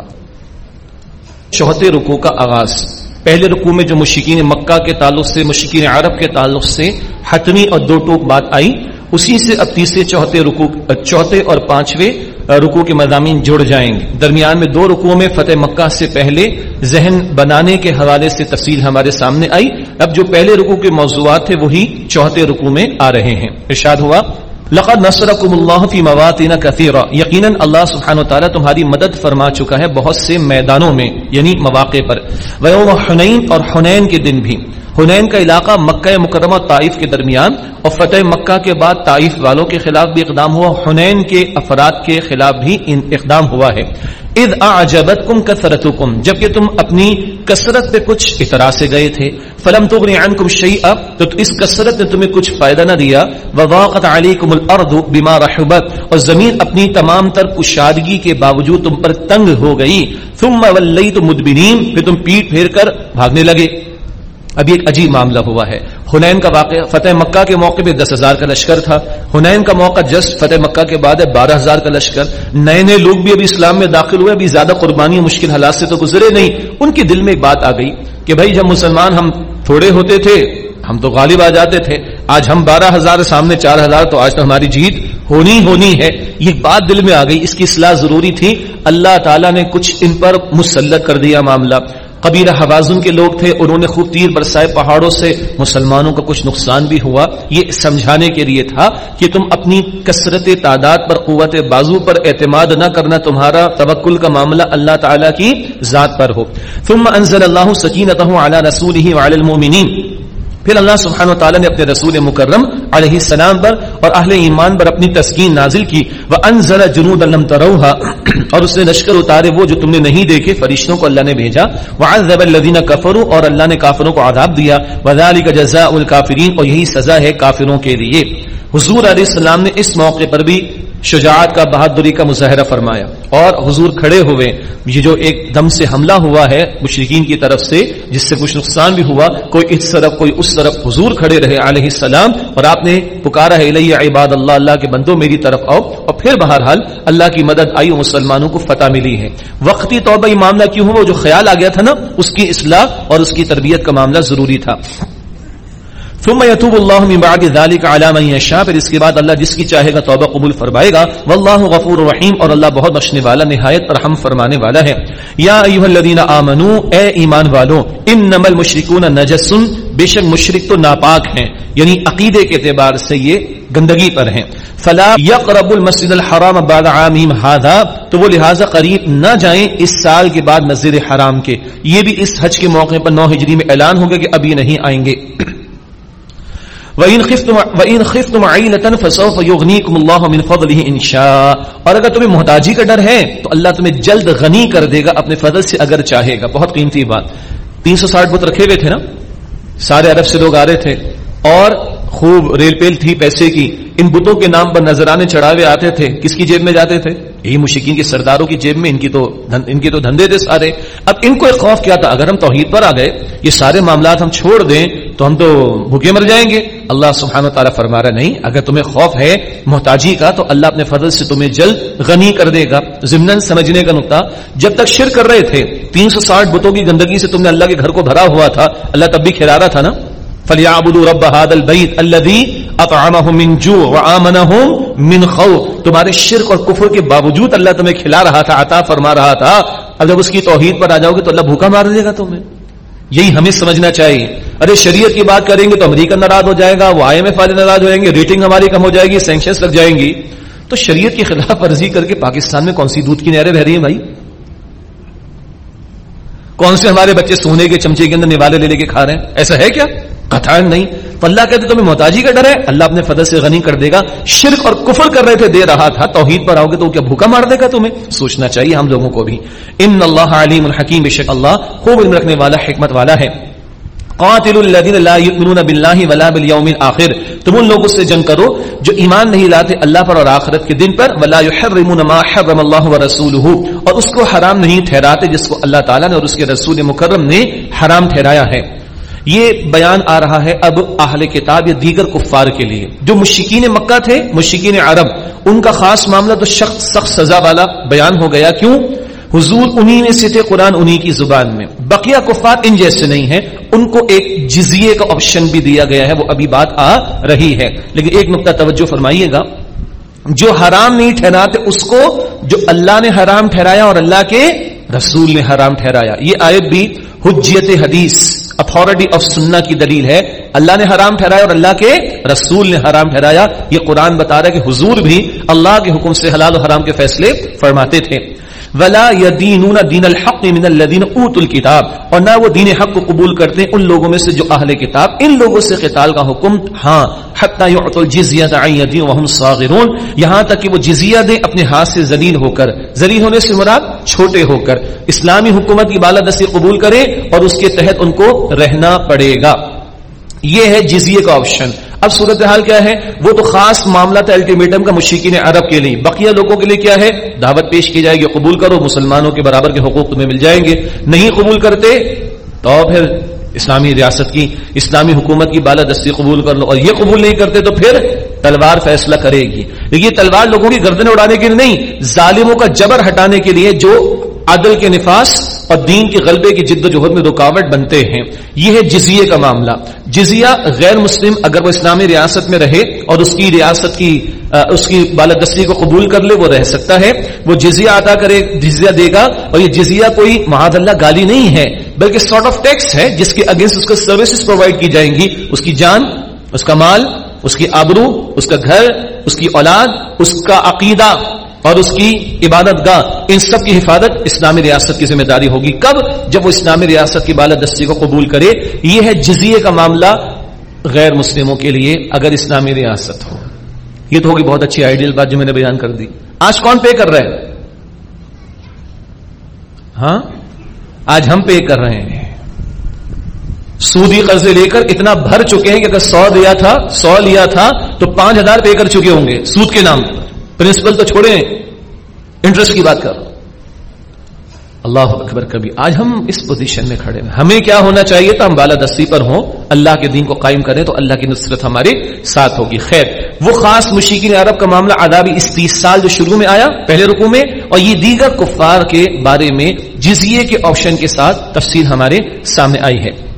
چوتھے رکو کا آغاز۔ پہلے رکو میں جو مشکین مکہ کے تعلق سے مشکین عرب کے تعلق سے حتمی اور دو ٹوک بات آئی، اسی سے اب تیسرے، چوتھے رکو چوتھے اور پانچویں رکو کے مضامین جڑ جائیں گے۔ درمیان میں دو رکو میں فتح مکہ سے پہلے ذہن بنانے کے حوالے سے تفصیل ہمارے سامنے آئی۔ اب جو پہلے رکو کے موضوعات تھے وہی چوتھے رکو میں آ رہے ہیں۔ ارشاد ہوا لقد نصرکم اللہ فی مواطن کثیرہ۔ یقینا اللہ سبحانہ وتعالی تمہاری مدد فرما چکا ہے بہت سے میدانوں میں یعنی مواقع پر۔ ویوم حنین اور حنین کے دن بھی۔ حنین کا علاقہ مکہ مکرمہ طائف کے درمیان اور فتح مکہ کے بعد طائف والوں کے خلاف بھی اقدام ہوا۔ حنین کے افراد کے خلاف بھی اقدام ہوا ہے۔ اذ اعجبتکم کثرتکم جبکہ تم اپنی کثرت پہ کچھ اطراع سے گئے تھے۔ فلم تغنی عنکم شیئا تو اس کثرت نے تمہیں کچھ فائدہ نہ دیا۔ وضاقت علیکم الارض بما رحبت اور زمین اپنی تمام تر کشادگی کے باوجود تم پر تنگ ہو گئی۔ ثم ولیتم مدبرین پھر تم پیٹ پھیر کر بھاگنے لگے۔ ابھی ایک عجیب معاملہ ہوا ہے۔ ہنین کا واقعہ، فتح مکہ کے موقع پہ دس ہزار کا لشکر تھا۔ ہنین کا موقع جسٹ فتح مکہ کے بعد ہے، بارہ ہزار کا لشکر۔ نئے نئے لوگ بھی ابھی اسلام میں داخل ہوئے، ابھی زیادہ قربانی مشکل حالات سے تو گزرے نہیں۔ ان کے دل میں ایک بات آ گئی کہ بھائی، جب مسلمان ہم تھوڑے ہوتے تھے، ہم تو غالب آ جاتے تھے۔ آج ہم بارہ ہزار، سامنے چار ہزار تو آج تو ہماری جیت ہونی ہونی ہے۔ یہ بات دل میں آ گئی، اس کی اصلاح ضروری تھی۔ اللہ تعالیٰ نے کچھ ان پر مسلط کر دیا معاملہ۔ قبیلہ حوازن کے لوگ تھے، انہوں نے خوب تیر برسائے پہاڑوں سے، مسلمانوں کا کچھ نقصان بھی ہوا۔ یہ سمجھانے کے لیے تھا کہ تم اپنی کثرت تعداد پر قوت بازو پر اعتماد نہ کرنا تمہارا توکل کا معاملہ اللہ تعالیٰ کی ذات پر ہو۔ ثم انزل اللہ سکینتہ علی رسولہ وعلی المومنین پھر اللہ سبحانہ و تعالیٰ نے اپنے رسول مکرم علیہ السلام پر اور اہل ایمان پر اپنی تسکین نازل کی وہ انزل جنود علم تروہا [clears throat] اور اس نے لشکر اتارے وہ جو تم نے نہیں دیکھے، فرشتوں کو اللہ نے بھیجا۔ وعذب الذین کفروا اور اللہ نے کافروں کو عذاب دیا۔ وذالک جزاء الکافرین اور یہی سزا ہے کافروں کے لیے۔ حضور علیہ السلام نے اس موقع پر بھی شجاعت کا، بہادری کا مظاہرہ فرمایا۔ اور حضور کھڑے ہوئے، یہ جو ایک دم سے حملہ ہوا ہے مشرقین کی طرف سے، جس سے کچھ نقصان بھی ہوا، کوئی اس طرف، کوئی اس طرف حضور کھڑے رہے، علیہ السلام، اور آپ نے پکارا ہے عباد اللہ اللہ کے بندوں، میری طرف آؤ۔ اور پھر بہرحال اللہ کی مدد آئی، اور مسلمانوں کو فتح ملی ہے۔ وقتی توبہ یہ معاملہ کیوں ہوا؟ جو خیال آ گیا تھا نا، اس کی اصلاح اور اس کی تربیت کا معاملہ ضروری تھا۔ ثم يتوب الله من بعد ذلك على من يشاء پھر اس کے بعد اللہ جس کی چاہے گا توبہ قبول فرمائے گا۔ والله غفور رحیم، اور اللہ بہت بخشنے والا، نہایت رحم فرمانے والا ہے۔ یا ایها الذين امنوا اے ایمان والو، انما المشركون نجس، بے شک مشرک تو ناپاک ہیں۔ یعنی عقیدے کے اعتبار سے یہ گندگی پر ہیں۔ فلا يقرب المسجد الحرام بعد عامهم هذا تو وہ لہذا قریب نہ جائیں اس سال کے بعد مسجد حرام کے۔ یہ بھی اس حج کے موقع پر نو ہجری میں اعلان ہوگا کہ ابھی نہیں آئیں گے۔ وَإِن خِفْتُمْ وَإِنْ خِفْتُمْ عَيْلَةً فَسَوْفَ يُغْنِيكُمُ اللَّهُ مِنْ فَضْلِهِ إِنْ شَاءَ۔ اور اگر تمہیں محتاجی کا ڈر ہے، تو اللہ تمہیں جلد غنی کر دے گا اپنے فضل سے اگر چاہے گا۔ بہت قیمتی بات۔ تین سو ساٹھ بت رکھے ہوئے تھے نا؟ سارے عرب سے لوگ آ رہے تھے۔ اور خوب ریل پیل تھی پیسے کی، ان بتوں کے نام پر نظرانے چڑھاوے آتے تھے۔ کس کی جیب میں جاتے تھے؟ یہی مشکین کے سرداروں کی جیب میں ان کی تو ان کی تو دھندے تھے سارے اب ان کو ایک خوف کیا تھا، اگر ہم توحید پر آ گئے، یہ سارے معاملات ہم چھوڑ دیں، تو ہم تو بھوکے مر جائیں گے۔ اللہ سبحانہ تعالیٰ فرما رہا نہیں، اگر تمہیں خوف ہے محتاجی کا، تو اللہ اپنے فضل سے تمہیں جلد غنی کر دے گا۔ ضمن سمجھنے کا نقطہ، جب تک شر کر رہے تھے، تین سو ساٹھ بتوں کی گندگی سے تم نے اللہ کے گھر کو بھرا ہوا تھا، اللہ تب بھی کھلا رہا تھا نا؟ فلیعبدوا رب هذا البيت الذي اطعمهم من جوع وامنهم من خوف۔ تمہارے شرک اور کفر کے باوجود اللہ تمہیں کھلا رہا تھا، عطا فرما رہا تھا۔ اب جب اس کی توحید پر آ جاؤ گے تو اللہ بھوکا مار دے گا تمہیں۔ یہی ہمیں سمجھنا چاہیے۔ ارے شریعت کی بات کریں گے تو امریکہ ناراض ہو جائے گا، وہ آئی ایم ایف والے ناراض ہو جائیں گے، ریٹنگ ہماری کم ہو جائے گی سینکشن لگ جائیں گی۔ تو شریعت کی خلاف ورزی کر کے پاکستان میں کون سی دودھ کی نہریں بہ رہی ہیں بھائی؟ کون سے ہمارے بچے سونے کے چمچے کے اندر نوالے لے لے کے کھا رہے ہیں؟ ایسا ہے کیا؟ قطعا نہیں۔ تو اللہ کہتے تمہیں محتاجی کا ڈر ہے۔ اللہ اپنے فضل سے غنی کر دے گا۔ شرک اور کفر کر رہے تھے، دے رہا تھا۔ توحید پر آؤ گے تو کیا بھوکا مار دے گا تمہیں؟ سوچنا چاہیے ہم لوگوں کو بھی۔ ان اللہ علیم الحکیم، بے شک اللہ خوب علم رکھنے والا، حکمت والا ہے۔ قاتل الذين لا يؤمنون بالله ولا باليوم الاخر تم ان لوگوں سے جنگ کرو جو ایمان نہیں لاتے اللہ پر اور آخرت کے دن پر. ولا يحرمون ما حرم الله ورسوله. اور اس کو حرام نہیں ٹھہراتے جس کو اللہ تعالی نے اور اس کے رسول مکرم نے حرام ٹھہرایا ہے. یہ بیان آ رہا ہے اب اہل کتاب یا دیگر کفار کے لیے. جو مشکین مکہ تھے مشکین عرب، ان کا خاص معاملہ تو سخت سخت سزا والا بیان ہو گیا. کیوں؟ حضور انہی میں سے تھے، قرآن انہی کی زبان میں۔ بقیہ کفار ان جیسے نہیں ہیں۔ ان کو ایک جزیے کا آپشن بھی دیا گیا ہے، وہ ابھی بات آ رہی ہے۔ لیکن ایک نقطہ توجہ فرمائیے گا۔ جو حرام نہیں ٹھہراتے، اس کو جو اللہ نے حرام ٹھہرایا اور اللہ کے رسول نے حرام ٹھہرایا۔ یہ آیت بھی حجیت حدیث۔ اتارٹی آف سننا کی دلیل ہے۔ اللہ نے حرام ٹھہرایا اور اللہ کے رسول نے حرام ٹھہرایا۔ یہ قرآن بتا رہا ہے کہ حضور بھی اللہ کے حکم سے حلال و حرام کے فیصلے فرماتے تھے۔ ولا يدينون دین الحق من الذين اوتوا الكتاب۔ اور نہ وہ دین حق کو قبول کرتے ہیں ان لوگوں میں سے جو اہل کتاب، ان لوگوں سے قتال کا حکم ہاں حتى يعطوا الجزيه عن يد وهم صاغرون۔ یہاں تک کہ وہ جزیہ دیں اپنے ہاتھ سے ذلیل ہو کر۔ ذلیل ہونے سے مراد چھوٹے ہو کر۔ اسلامی حکومت کی بالادستی قبول کرے اور اس کے تحت ان کو رہنا پڑے گا۔ یہ ہے جزیے کا آپشن اب صورتحال کیا ہے؟ وہ تو خاص معاملہ تھا الٹیمیٹم کا مشکین عرب کے لیے۔ بقیہ لوگوں کے لیے کیا ہے؟ دعوت پیش کی جائے گی، قبول کرو، مسلمانوں کے برابر کے حقوق تمہیں مل جائیں گے۔ نہیں قبول کرتے تو پھر اسلامی ریاست کی، اسلامی حکومت کی بالادستی قبول کر لو۔ اور یہ قبول نہیں کرتے تو پھر تلوار فیصلہ کرے گی۔ یہ تلوار لوگوں کی گردن اڑانے کے لیے نہیں، ظالموں کا جبر ہٹانے کے لیے جو عدل کے نفاس اور دین کے غلبے کی جد و جہد میں رکاوٹ بنتے ہیں۔ یہ ہے جزیے کا معاملہ۔ جزیہ غیر مسلم اگر وہ اسلامی ریاست میں رہے اور اس کی ریاست کی اس کی بالادستی کو قبول کر لے، وہ رہ سکتا ہے۔ وہ جزیہ ادا کرے، جزیہ دے گا اور یہ جزیہ کوئی محد اللہ گالی نہیں ہے، بلکہ سارٹ آف ٹیکس ہے جس کے اگینسٹ اس کو سروسز پرووائڈ کی جائیں گی۔ اس کی جان، اس کا مال، اس کی آبرو، اس کا گھر، اس کی اولاد، اس کا عقیدہ۔ اور اس کی عبادت گاہ، ان سب کی حفاظت اسلامی ریاست کی ذمہ داری ہوگی۔ کب جب وہ اسلامی ریاست کی بالادستی کو قبول کرے، یہ ہے جزیے کا معاملہ غیر مسلموں کے لیے اگر اسلامی ریاست ہو۔ یہ تو ہوگی بہت اچھی آئیڈیل بات جو میں نے بیان کر دی۔ آج کون پے کر رہے ہیں؟ ہاں؟ آج ہم پے کر رہے ہیں۔ سودی قرضے لے کر اتنا بھر چکے ہیں کہ اگر سو دیا تھا، سو لیا تھا، تو پانچ ہزار پے کر چکے ہوں گے۔ سود کے نام۔ پرنسپل تو چھوڑے انٹرسٹ کی بات کر۔ اللہ اکبر، کبھی آج ہم اس پوزیشن میں کھڑے ہیں۔ ہمیں کیا ہونا چاہیے تو ہم بالا دستی پر ہوں۔ اللہ کے دین کو قائم کریں تو اللہ کی نصرت ہمارے ساتھ ہوگی۔ خیر، وہ خاص مشیقین عرب کا معاملہ آدابی اس تیس سال جو شروع میں آیا، پہلے رکو میں، اور یہ دیگر کفار کے بارے میں جزیے کے آپشن کے ساتھ تفصیل ہمارے سامنے آئی ہے۔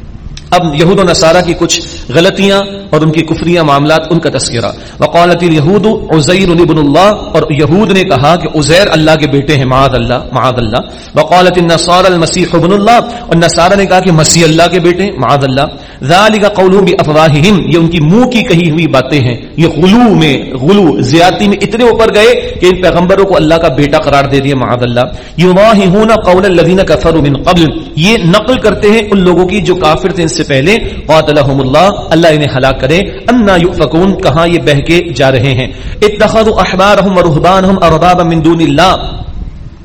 اب یہود و نصارہ کی کچھ غلطیاں اور ان کی کفریہ معاملات ان کا تذکرہ۔ وقالت یہود عزیر ابن اللہ اور یہود نے کہا کہ عزیر اللہ کے بیٹے ہیں معاذ اللہ معاذ اللہ۔ وقالت النصار المسیح ابن اللہ اور نصارہ نے کہا کہ مسیح اللہ کے بیٹے ہیں معاذ اللہ۔ ذالک قولهم بافواہہم، یہ ان کی منہ کی کہی ہوئی باتیں ہیں۔ یہ غلو میں، غلو زیادتی میں اتنے اوپر گئے کہ ان پیغمبروں کو اللہ کا بیٹا قرار دے دیا معاذ اللہ۔ یواہون قول الذين كفروا من قبل، یہ نقل کرتے ہیں ان لوگوں کی جو کافر تھے، ان سے پہلے قاتلہم اللہ اللہ انہیں ہلاک کرے۔ انا یؤفکون، کہاں یہ بہکے جا رہے ہیں۔ اتخذوا احبارهم ورهبانهم اربابا من دون اللہ۔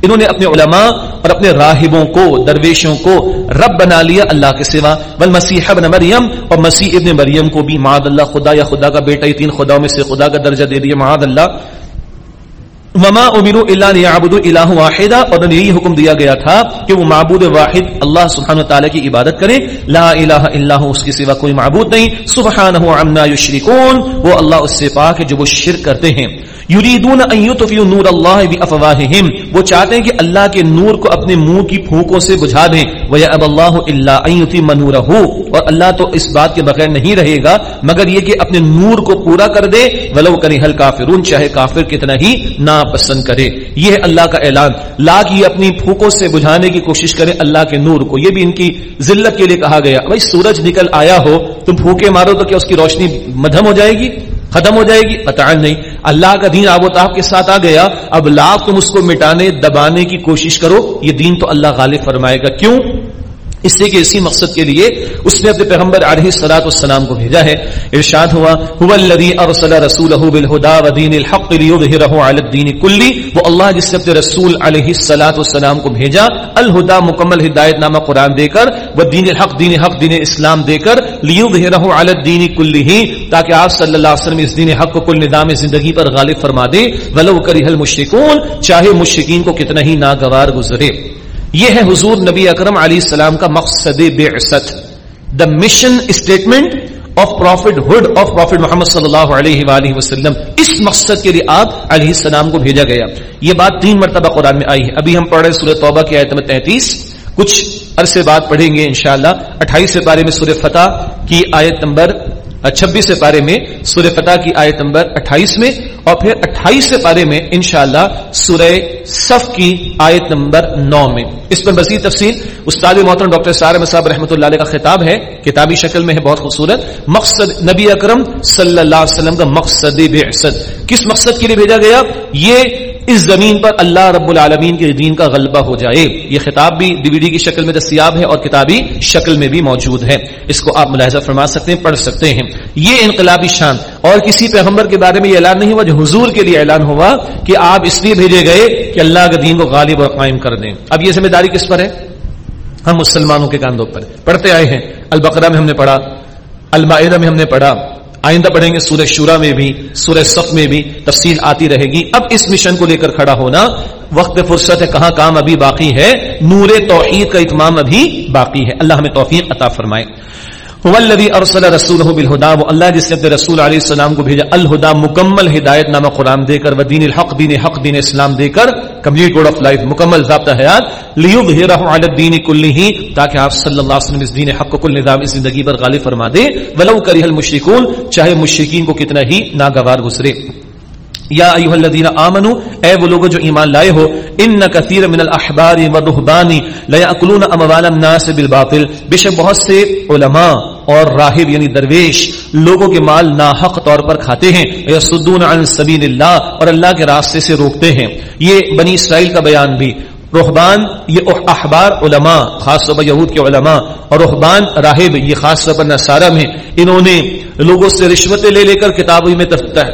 انہوں نے اپنے علماء اور اپنے راہبوں کو، درویشوں کو رب بنا لیا اللہ کے سوا۔ والمسیح ابن مریم، اور مسیح ابن مریم کو بھی معاذ اللہ، خدا یا خدا کا بیٹا، یہ تین خداؤں میں سے خدا کا درجہ دے دیا معاذ اللہ۔ وما امروا الا ليعبدوا اله واحدا اور یہی حکم دیا گیا تھا کہ وہ معبود واحد اللہ سبحانہ وتعالی کی عبادت کریں۔ لا الہ الا هو، اس کے سوا کوئی معبود نہیں۔ سبحانه عما یشرکون وہ اللہ اس سے پاک ہے جو وہ شرک کرتے ہیں۔ یریدون ان یطفئوا نور اللہ بافواہہم، وہ چاہتے ہیں کہ اللہ کے نور کو اپنے منہ کی پھونکوں سے بجھا دیں۔ و ویأب اللہ الا ان یتم نورہ اور اللہ تو اس بات کے بغیر نہیں رہے گا، مگر یہ کہ اپنے نور کو پورا کر دے۔ ولو کرہ الکافرون چاہے کافر کتنا ہی نہ پسند کرے۔ یہ ہے اللہ کا اعلان۔ لا کی اپنی پھوکوں سے بجھانے کی کوشش کرے اللہ کے نور کو۔ یہ بھی ان کی ذلت کے لیے کہا گیا۔ بھائی، سورج نکل آیا ہو، تم پھوکے مارو تو کیا اس کی روشنی مدھم ہو جائے گی؟ ختم ہو جائے گی؟ پتا نہیں۔ اللہ کا دین آب و تاب کے ساتھ آ گیا۔ اب لاکھ تم اس کو مٹانے، دبانے کی کوشش کرو۔ یہ دین تو اللہ غالب فرمائے گا۔ کیوں؟ اس لیے کہ اسی مقصد کے لیے اس نے اپنے پیغمبر علیہ الصلوۃ والسلام کو بھیجا ہے۔ ارشاد ہوا، هو الذی ارسل رسوله بالهدى ودین الحق ليظهره على الدين كله وہ اللہ جس نے اپنے رسول علیہ الصلوۃ والسلام کو بھیجا، الہدا مکمل ہدایت نامہ قرآن دے کر وہ دین الحق دین حق دین اسلام دے کر ليظهره على الدين كله تاکہ آپ صلی اللہ علیہ وسلم اس دین حق کو کل نظام زندگی پر غالب فرما دے۔ ولو کرہ المشرکون چاہے مشرکین کو کتنا ہی ناگوار گزرے۔ یہ ہے حضور نبی اکرم علیہ السلام کا مقصد بعثت the mission statement of prophethood of prophet محمد صلی اللہ علیہ وآلہ وسلم۔ اس مقصد کے لیے آپ علیہ السلام کو بھیجا گیا۔ یہ بات تین مرتبہ قرآن میں آئی ہے۔ ابھی ہم پڑھ رہے سورہ توبہ کی آیت میں تینتیس۔ کچھ عرصے بعد پڑھیں گے انشاءاللہ۔ اٹھائیس بارے میں سورہ فتح کی آیت نمبر چھبیس سے پارے میں سورہ فتح کی آیت نمبر اٹھائیس میں اور پھر اٹھائیس سے پارے میں انشاءاللہ سورہ صف کی آیت نمبر نو میں۔ اس پر مزید تفصیل استاد محترم ڈاکٹر سارم صاحب رحمۃ اللہ علیہ کا خطاب ہے۔ کتابی شکل میں ہے بہت خوبصورت۔ مقصد نبی اکرم صلی اللہ علیہ وسلم کا مقصد بعثت۔ کس مقصد کے لیے بھیجا گیا؟ یہ اس زمین پر اللہ رب العالمین کے دین کا غلبہ ہو جائے۔ یہ خطاب بھی ڈی وی ڈی کی شکل میں دستیاب ہے اور کتابی شکل میں بھی موجود ہے۔ اس کو آپ ملاحظہ فرما سکتے ہیں، پڑھ سکتے ہیں۔ یہ انقلابی شان اور کسی پیغمبر کے بارے میں یہ اعلان نہیں ہوا جو حضور کے لیے اعلان ہوا کہ آپ اس لیے بھیجے گئے کہ اللہ کے دین کو غالب اور قائم کر دیں۔ اب یہ ذمہ داری کس پر ہے؟ ہم مسلمانوں کے کاندھوں پر۔ پڑھتے آئے ہیں۔ البقرہ میں ہم نے پڑھا۔ المائدہ میں ہم نے پڑھا۔ آئندہ پڑھیں گے سورہ شورا میں بھی، سورہ صف میں بھی تفصیل آتی رہے گی۔ اب اس مشن کو لے کر کھڑا ہونا۔ وقت فرصت ہے۔ کہاں کام ابھی باقی ہے؟ نور توحید کا اتمام ابھی باقی ہے۔ اللہ ہمیں توفیق عطا فرمائے۔ والذی ارسل رسولہ بالہدا وہ اللہ جس نے اپنے رسول علیہ السلام کو بھیجا الہدا مکمل ہدایت نامہ قرآن دے کر و دین الحق، دین حق، دین اسلام دے کر، کمپلیٹ کوڈ آف لائف، مکمل ضابطہ حیات لیظہرہ علی الدین کلہ تاکہ آپ صلی اللہ علیہ وسلم اس دین حق کو کل نظام، اس زندگی پر غالب فرما دے۔ ولو کرہ المشرکون چاہے مشرکین کو کتنا ہی ناگوار گزرے۔ یا ایوہ الذین آمنو، اے وہ لوگ جو ایمان لائے ہو، ان کثیر من الاحبار و رہبانی لیاکلون اموال الناس بالباطل۔ بے بہت سے علماء اور راہب یعنی درویش لوگوں کے مال ناحق طور پر کھاتے ہیں یسدون عن سبیل اللہ اور اللہ کے راستے سے روکتے ہیں۔ یہ بنی اسرائیل کا بیان بھی۔ رحبان یہ احبار علماء، خاص طور پر یہود کے علماء، اور رحبان راہب، یہ خاص طور پر نصارہ میں، انہوں نے لوگوں سے رشوتیں لے لے کر کتابوں میں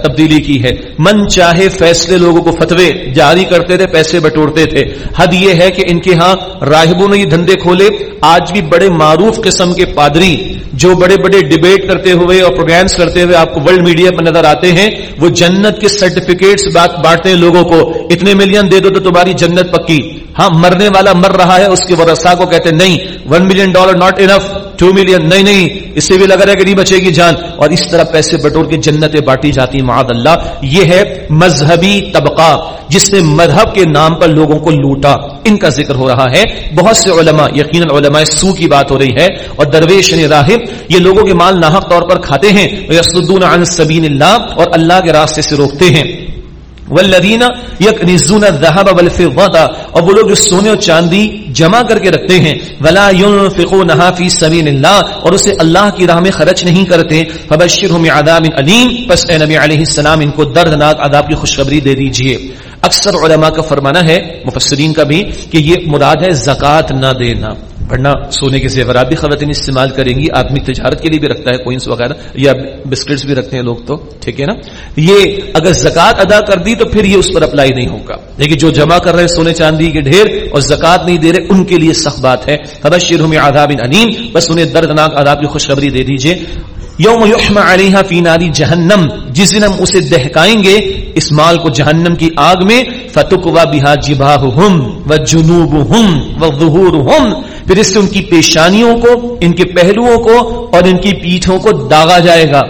تبدیلی کی ہے۔ من چاہے فیصلے لوگوں کو فتوے جاری کرتے تھے، پیسے بٹورتے تھے۔ حد یہ ہے کہ ان کے ہاں راہبوں نے یہ دھندے کھولے۔ آج بھی بڑے معروف قسم کے پادری، جو بڑے بڑے ڈبیٹ کرتے ہوئے اور پروگرامس کرتے ہوئے آپ کو ورلڈ میڈیا پر نظر آتے ہیں، وہ جنت کے سرٹیفکیٹس بانٹتے ہیں لوگوں کو۔ اتنے ملین دے دو تو تمہاری جنت پکی۔ ہاں مرنے والا مر رہا ہے، اس کے ورثہ کو کہتے نہیں one million dollar not enough two million نہیں نہیں، اس سے بھی لگ رہا ہے کہ نہیں بچے گی جان۔ اور اس طرح پیسے بٹور کے جنتیں بانٹی جاتی معاد اللہ۔ یہ ہے مذہبی طبقہ، جس نے مذہب کے نام پر لوگوں کو لوٹا۔ ان کا ذکر ہو رہا ہے۔ بہت سے علماء، یقیناً علماء سو کی بات ہو رہی ہے۔ اور درویش یعنی راہب، یہ لوگوں کے مال ناحق طور پر کھاتے ہیں۔ عن سبین اللہ اور اللہ کے راستے سے روکتے ہیں۔ والذین یکنزون الذهب والفضه اور وہ لوگ جو سونے اور چاندی جمع کر کے رکھتے ہیں، ولا ينفقونها في سبيل الله اور اسے اللہ کی راہ میں خرچ نہیں کرتے۔ فبشرهم بعذاب الیم پس اے نبی علیہ السلام، ان کو دردناک عذاب کی خوشخبری دے دیجیے۔ اکثر علماء کا فرمانا ہے، مفسرین کا بھی، کہ یہ مراد ہے زکات نہ دینا۔ ورنہ سونے کے زیورات بھی خواتین استعمال کریں گی، آدمی تجارت کے لیے بھی رکھتا ہے کوئنس وغیرہ، یا بسکٹس بھی رکھتے ہیں لوگ تو، ٹھیک ہے نا؟ یہ اگر زکات ادا کر دی تو پھر یہ اس پر اپلائی نہیں ہوگا۔ لیکن جو جمع کر رہے ہیں سونے چاندی کے ڈھیر اور زکات نہیں دے رہے، ان کے لیے سخت بات ہے۔ شیر میں آداب انیم بس انہیں دردناک آداب کی خوشخبری دے دیجیے یوم یحما علیہ فی ناری جہنم، جس دن ہم اسے دہکائیں گے اس مال کو جہنم کی آگ میں فتقوا بها جباههم وجنوبهم وظهورهم پھر اس سے ان کی پیشانیوں کو، ان کے پہلوؤں کو اور ان کی پیٹھوں کو داغا جائے گا۔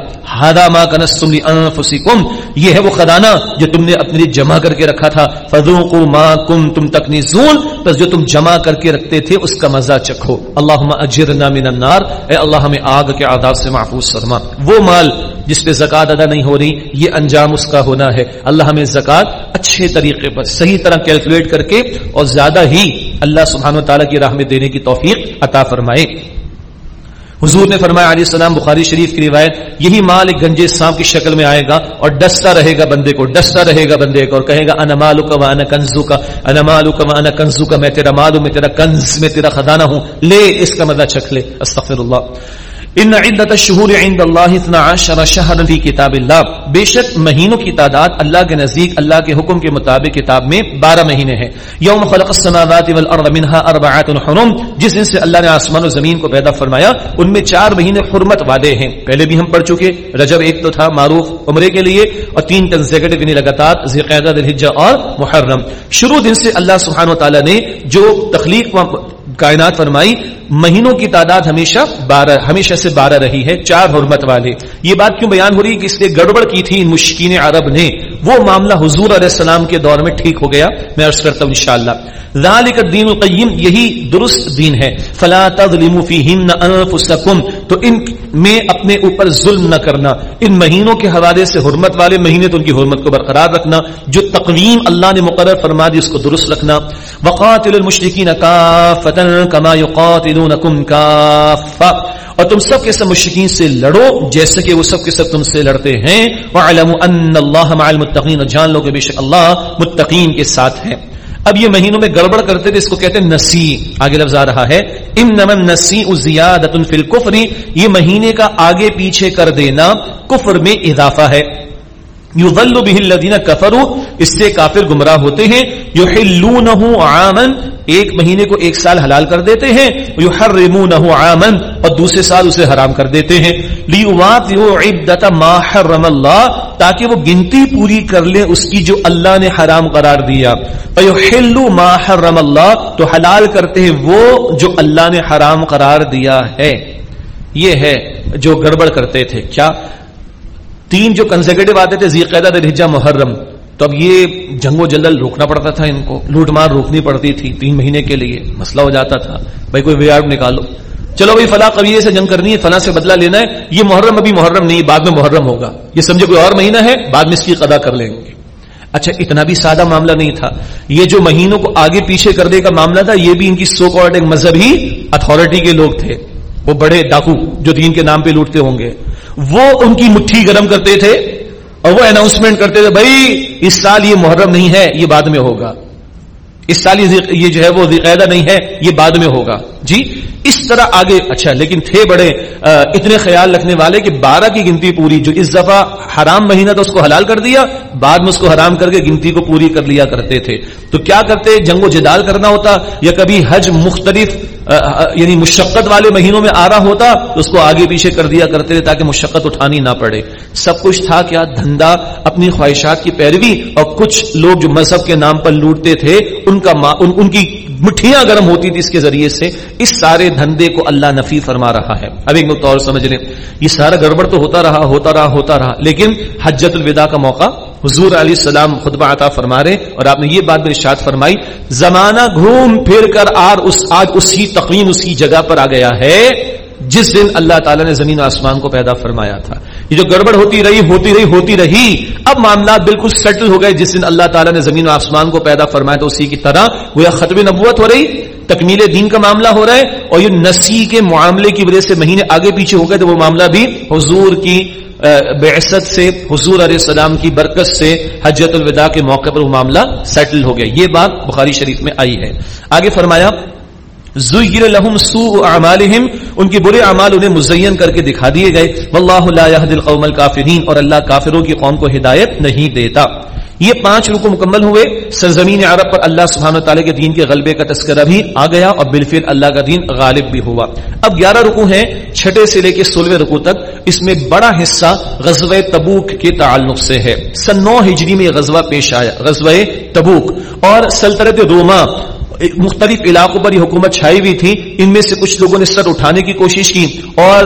ہادا ما کنستم لانفسکم یہ ہے وہ خزانہ جو تم نے اپنے لیے جمع کر کے رکھا تھا۔ فذوقوا ما کنتم تکنزون بس جو تم جمع کر کے رکھتے تھے، اس کا مزہ چکھو۔ اللهم اجرنا من النار۔ اے اللہ، ہمیں آگ کے عذاب سے محفوظ فرما۔ وہ مال جس پہ زکات ادا نہیں ہو رہی، یہ انجام اس کا ہونا ہے۔ اللہ ہمیں زکات اچھے طریقے پر صحیح طرح کیلکولیٹ کر کے اور زیادہ ہی اللہ سبحانہ و تعالیٰ کی راہ میں دینے کی توفیق عطا فرمائے۔ حضور نے فرمایا، علیہ السلام، بخاری شریف کی روایت، یہی مال ایک گنجے سانپ کی شکل میں آئے گا اور ڈستا رہے گا بندے کو، ڈستا رہے گا بندے کو اور کہے گا، انا مالو کا وانا کنزو کا انا مالو کا وانا کنزو کا میں تیرا مالو میں تیرا کنز، میں تیرا خزانہ ہوں، لے اس کا مزہ چکھ لے۔ استغفر اللہ۔ ان عدت الشهور عند الله 12 شهرا في كتاب الله بے شک مہینوں کی تعداد اللہ کے نزدیک، اللہ کے حکم کے مطابق کتاب میں 12 مہینے ہیں. یوم خلق السماوات والارض منها اربعه حرم. جس دن سے اللہ نے آسمان و زمین کو پیدا فرمایا، ان میں چار مہینے حرمت وعدے ہیں. پہلے بھی ہم پڑھ چکے، رجب ایک تو تھا معروف عمرے کے لیے، اور تین کنزیکٹو یعنی لگاتار ذی الحجہ اور محرم. شروع دن سے اللہ سبحانہ و تعالی نے جو تخلیق کائنات فرمائی، مہینوں کی تعداد ہمیشہ بارہ، ہمیشہ سے بارہ رہی ہے، چار حرمت والے۔ یہ بات کیوں بیان ہو رہی ہے کہ اس نے گڑبڑ کی تھی ان مشکین عرب نے؟ وہ معاملہ حضور علیہ السلام کے دور میں ٹھیک ہو گیا۔ میں عرض کرتا ہوں انشاءاللہ۔ ذالک الدین القیم، یہی درست دین ہے۔ فلا تظلموا فیہن انفسکم۔ تو ان میں اپنے اوپر ظلم نہ کرنا، ان مہینوں کے حوالے سے حرمت والے مہینے تو ان کی حرمت کو برقرار رکھنا، جو تقویم اللہ نے مقرر فرما دی اس کو درست رکھنا۔ وقاتل المشرکین کافتا کما یقاتلونکم کافا اور تم سب کے سب مشرکین سے لڑو جیسے کہ وہ سب کے سب تم سے لڑتے ہیں۔ وَعْلَمُوا أَنَّ اللَّهَ مَعَ الْمُتَّقِينَ جان لو کہ بے شک اللہ متقین کے ساتھ ہے۔ اب یہ مہینوں میں گڑبڑ کرتے تھے اس کو کہتے ہیں نسی آگے لفظ آ رہا ہے۔ انما نسی زیادۃ فی الکفر۔ یہ مہینے کا آگے پیچھے کر دینا کفر میں اضافہ ہے۔ یضل به الذین کفروا، اس سے کافر گمراہ ہوتے ہیں یحلونه عاما، ایک مہینے کو ایک سال حلال کر دیتے ہیں یحرمونه عاما، اور دوسرے سال اسے حرام کر دیتے ہیں۔ لیواطئوا عدۃ ما حرم اللہ، تاکہ وہ گنتی پوری کر لیں اس کی جو اللہ نے حرام قرار دیا۔ فیحلوا ما حرم اللہ، تو حلال کرتے ہیں وہ جو اللہ نے حرام قرار دیا ہے۔ یہ ہے جو گڑبڑ کرتے تھے۔ کیا؟ تین جو کنزیکٹو آتے تھے زیقیدہ دلحجہ محرم، تو اب یہ جنگ و جلل روکنا پڑتا تھا ان کو۔ لوٹ مار روکنی پڑتی تھی تین مہینے کے لیے، مسئلہ ہو جاتا تھا۔ بھائی، کوئی ویارڈ نکالو۔ چلو بھائی، فلاں قبیلے سے جنگ کرنی ہے، فلاں سے بدلہ لینا ہے۔ یہ محرم ابھی محرم نہیں، بعد میں محرم ہوگا۔ یہ سمجھے کوئی اور مہینہ ہے، بعد میں اس کی قدا کر لیں گے۔ اچھا اتنا بھی سادہ معاملہ نہیں تھا۔ یہ جو مہینوں کو آگے پیچھے کر دے کا معاملہ تھا، یہ بھی ان کی سو کارڈ ایک مذہبی اتارٹی کے لوگ تھے۔ وہ بڑے ڈاکو جو دین کے نام پہ لوٹتے ہوں گے۔ وہ ان کی مٹھی گرم کرتے تھے اور وہ اناؤنسمنٹ کرتے تھے، بھائی، اس سال یہ محرم نہیں ہے، یہ بعد میں ہوگا. اس سال یہ جو ہے وہ قیدہ نہیں ہے، یہ بعد میں ہوگا۔ جی اس طرح آگے اچھا لیکن تھے بڑے اتنے خیال رکھنے والے کہ بارہ کی گنتی پوری، جو اس دفعہ حرام مہینہ تھا، اس کو حلال کر دیا، بعد میں اس کو حرام کر کے گنتی کو پوری کر لیا کرتے تھے۔ تو کیا کرتے؟ جنگ و جدال کرنا ہوتا، یا کبھی حج مختلف یعنی مشقت والے مہینوں میں آ رہا ہوتا تو اس کو آگے پیچھے کر دیا کرتے تھے تاکہ مشقت اٹھانی نہ پڑے۔ سب کچھ تھا کیا؟ دھندا، اپنی خواہشات کی پیروی، اور کچھ لوگ جو مذہب کے نام پر لوٹتے تھے، ان ان کا ان, ان کی مٹھیاں گرم ہوتی تھی اس کے ذریعے سے اس سارے دھندے کو اللہ نفی فرما رہا ہے۔ اب ایک نقطہ اور سمجھ لیں یہ سارا گڑبڑ تو ہوتا رہا ہوتا رہا ہوتا رہا لیکن حجت الوداع کا موقع حضور علیہ السلام خطبہ عطا فرما رہے اور آپ نے یہ بات میں ارشاد فرمائی زمانہ گھوم پھر کر آر اس آج اسی تقویم اسی جگہ پر آ گیا ہے جس دن اللہ تعالیٰ نے زمین و آسمان کو پیدا فرمایا تھا۔ یہ جو گڑبڑ ہوتی رہی ہوتی رہی ہوتی رہی، اب معاملات بالکل سیٹل ہو گئے۔ جس دن اللہ تعالیٰ نے زمین و آسمان کو پیدا فرمایا تو اسی کی طرح وہ ختم نبوت ہو رہی، تکمیل دین کا معاملہ ہو رہا ہے اور یہ نسی کے معاملے کی وجہ سے مہینے آگے پیچھے ہو گئے تو وہ معاملہ بھی حضور کی بعثت سے، حضور علیہ السلام کی برکت سے حجت الوداع کے موقع پر وہ معاملہ سیٹل ہو گیا۔ یہ بات بخاری شریف میں آئی ہے۔ آگے فرمایا لهم سوء اعمالهم ان کی برے اعمال انہیں مزین کر کے دکھا دیے گئے۔ واللہ لا يهدي القوم الكافرين، اور اللہ کافروں کی قوم کو ہدایت نہیں دیتا۔ یہ پانچ رکو مکمل ہوئے۔ سرزمین عرب پر اللہ سبحانہ تعالیٰ کے دین کے غلبے کا تذکرہ بھی آ گیا، اور بالفعل اللہ کا دین غالب بھی ہوا۔ اب گیارہ رکو ہیں، چھٹے سے لے کے سولہویں رکو تک، اس میں بڑا حصہ غزب تبوک کے تعلق سے ہے۔ سن نو ہجری میں غزوہ پیش آیا، غزوہ تبوک۔ اور سلطنت روما مختلف علاقوں پر یہ حکومت چھائی ہوئی تھی، ان میں سے کچھ لوگوں نے سر اٹھانے کی کوشش کی اور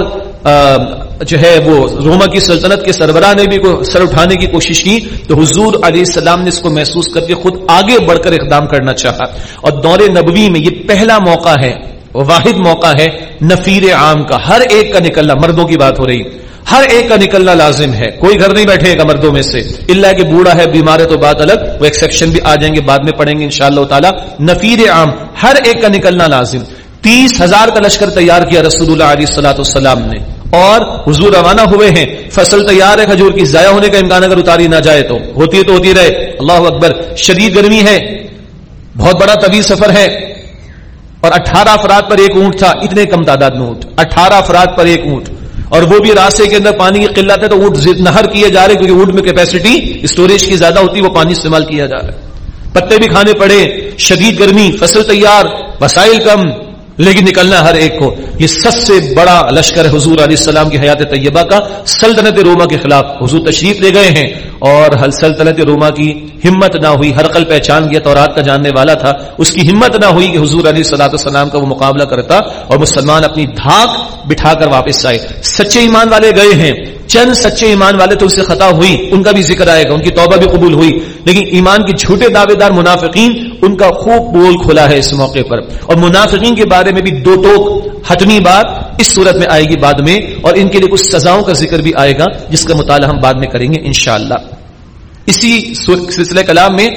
جو ہے وہ روما کی سلطنت کے سربراہ نے بھی سر اٹھانے کی کوشش کی تو حضور علیہ السلام نے اس کو محسوس کر کے خود آگے بڑھ کر اقدام کرنا چاہا۔ اور دور نبوی میں یہ پہلا موقع ہے، واحد موقع ہے، نفیر عام کا، ہر ایک کا نکلنا، مردوں کی بات ہو رہی۔ ہر ایک کا نکلنا لازم ہے۔ کوئی گھر نہیں بیٹھے گا مردوں میں سے۔ اللہ کہ بوڑھا ہے، بیمار ہے تو بات الگ۔ وہ ایکسپشن بھی آ جائیں گے، بعد میں پڑھیں گے انشاءاللہ شاء اللہ تعالیٰ۔ نفیر عام، ہر ایک کا نکلنا لازم۔ تیس ہزار کا لشکر تیار کیا رسول اللہ علیہ السلاۃ السلام نے۔ اور حضور روانہ ہوئے ہیں۔ فصل تیار ہے کھجور کی، ضائع ہونے کا امکان اگر اتاری نہ جائے تو۔ ہوتی ہے تو ہوتی رہے۔ اللہ اکبر، شدید گرمی ہے۔ بہت بڑا طویل سفر ہے۔ اور اٹھارہ افراد پر ایک اونٹ تھا، اتنے کم تعداد میں اونٹ۔ اٹھارہ افراد پر ایک اونٹ۔ اور وہ بھی راستے کے اندر پانی کی قلت ہے تو اونٹ نہر کیے جا رہے کیونکہ اونٹ میں کیپیسٹی اسٹوریج کی زیادہ ہوتی ہے، وہ پانی استعمال کیا جا رہا ہے۔ پتے بھی کھانے پڑے، شدید گرمی، فصل تیار، وسائل کم لیکن نکلنا ہر ایک کو۔ یہ سب سے بڑا لشکر حضور علیہ السلام کی حیات طیبہ کا سلطنت روما کے خلاف حضور تشریف لے گئے ہیں۔ اور ہل سلطنت روما کی ہمت نہ ہوئی، ہر قل پہچان گیا تو رات کا جاننے والا تھا۔ اس کی ہمت نہ ہوئی کہ حضور علی صلاح السلام کا وہ مقابلہ کرتا اور مسلمان اپنی دھاک بٹھا کر واپس آئے۔ سچے ایمان والے گئے ہیں۔ چند سچے ایمان والے تو اس سے خطا ہوئی، ان کا بھی ذکر آئے گا، ان کی توبہ بھی قبول ہوئی۔ لیکن ایمان کے جھوٹے دعوے دار منافقین، ان کا خوب بول کھلا ہے اس موقع پر۔ اور منافقین کے بارے میں بھی دو ٹوک حتمی بات اس صورت میں آئے گی بعد میں، اور ان کے لیے کچھ سزاؤں کا ذکر بھی آئے گا، جس کا مطالعہ ہم بعد میں کریں گے انشاءاللہ۔ اسی سلسلہ کلام میں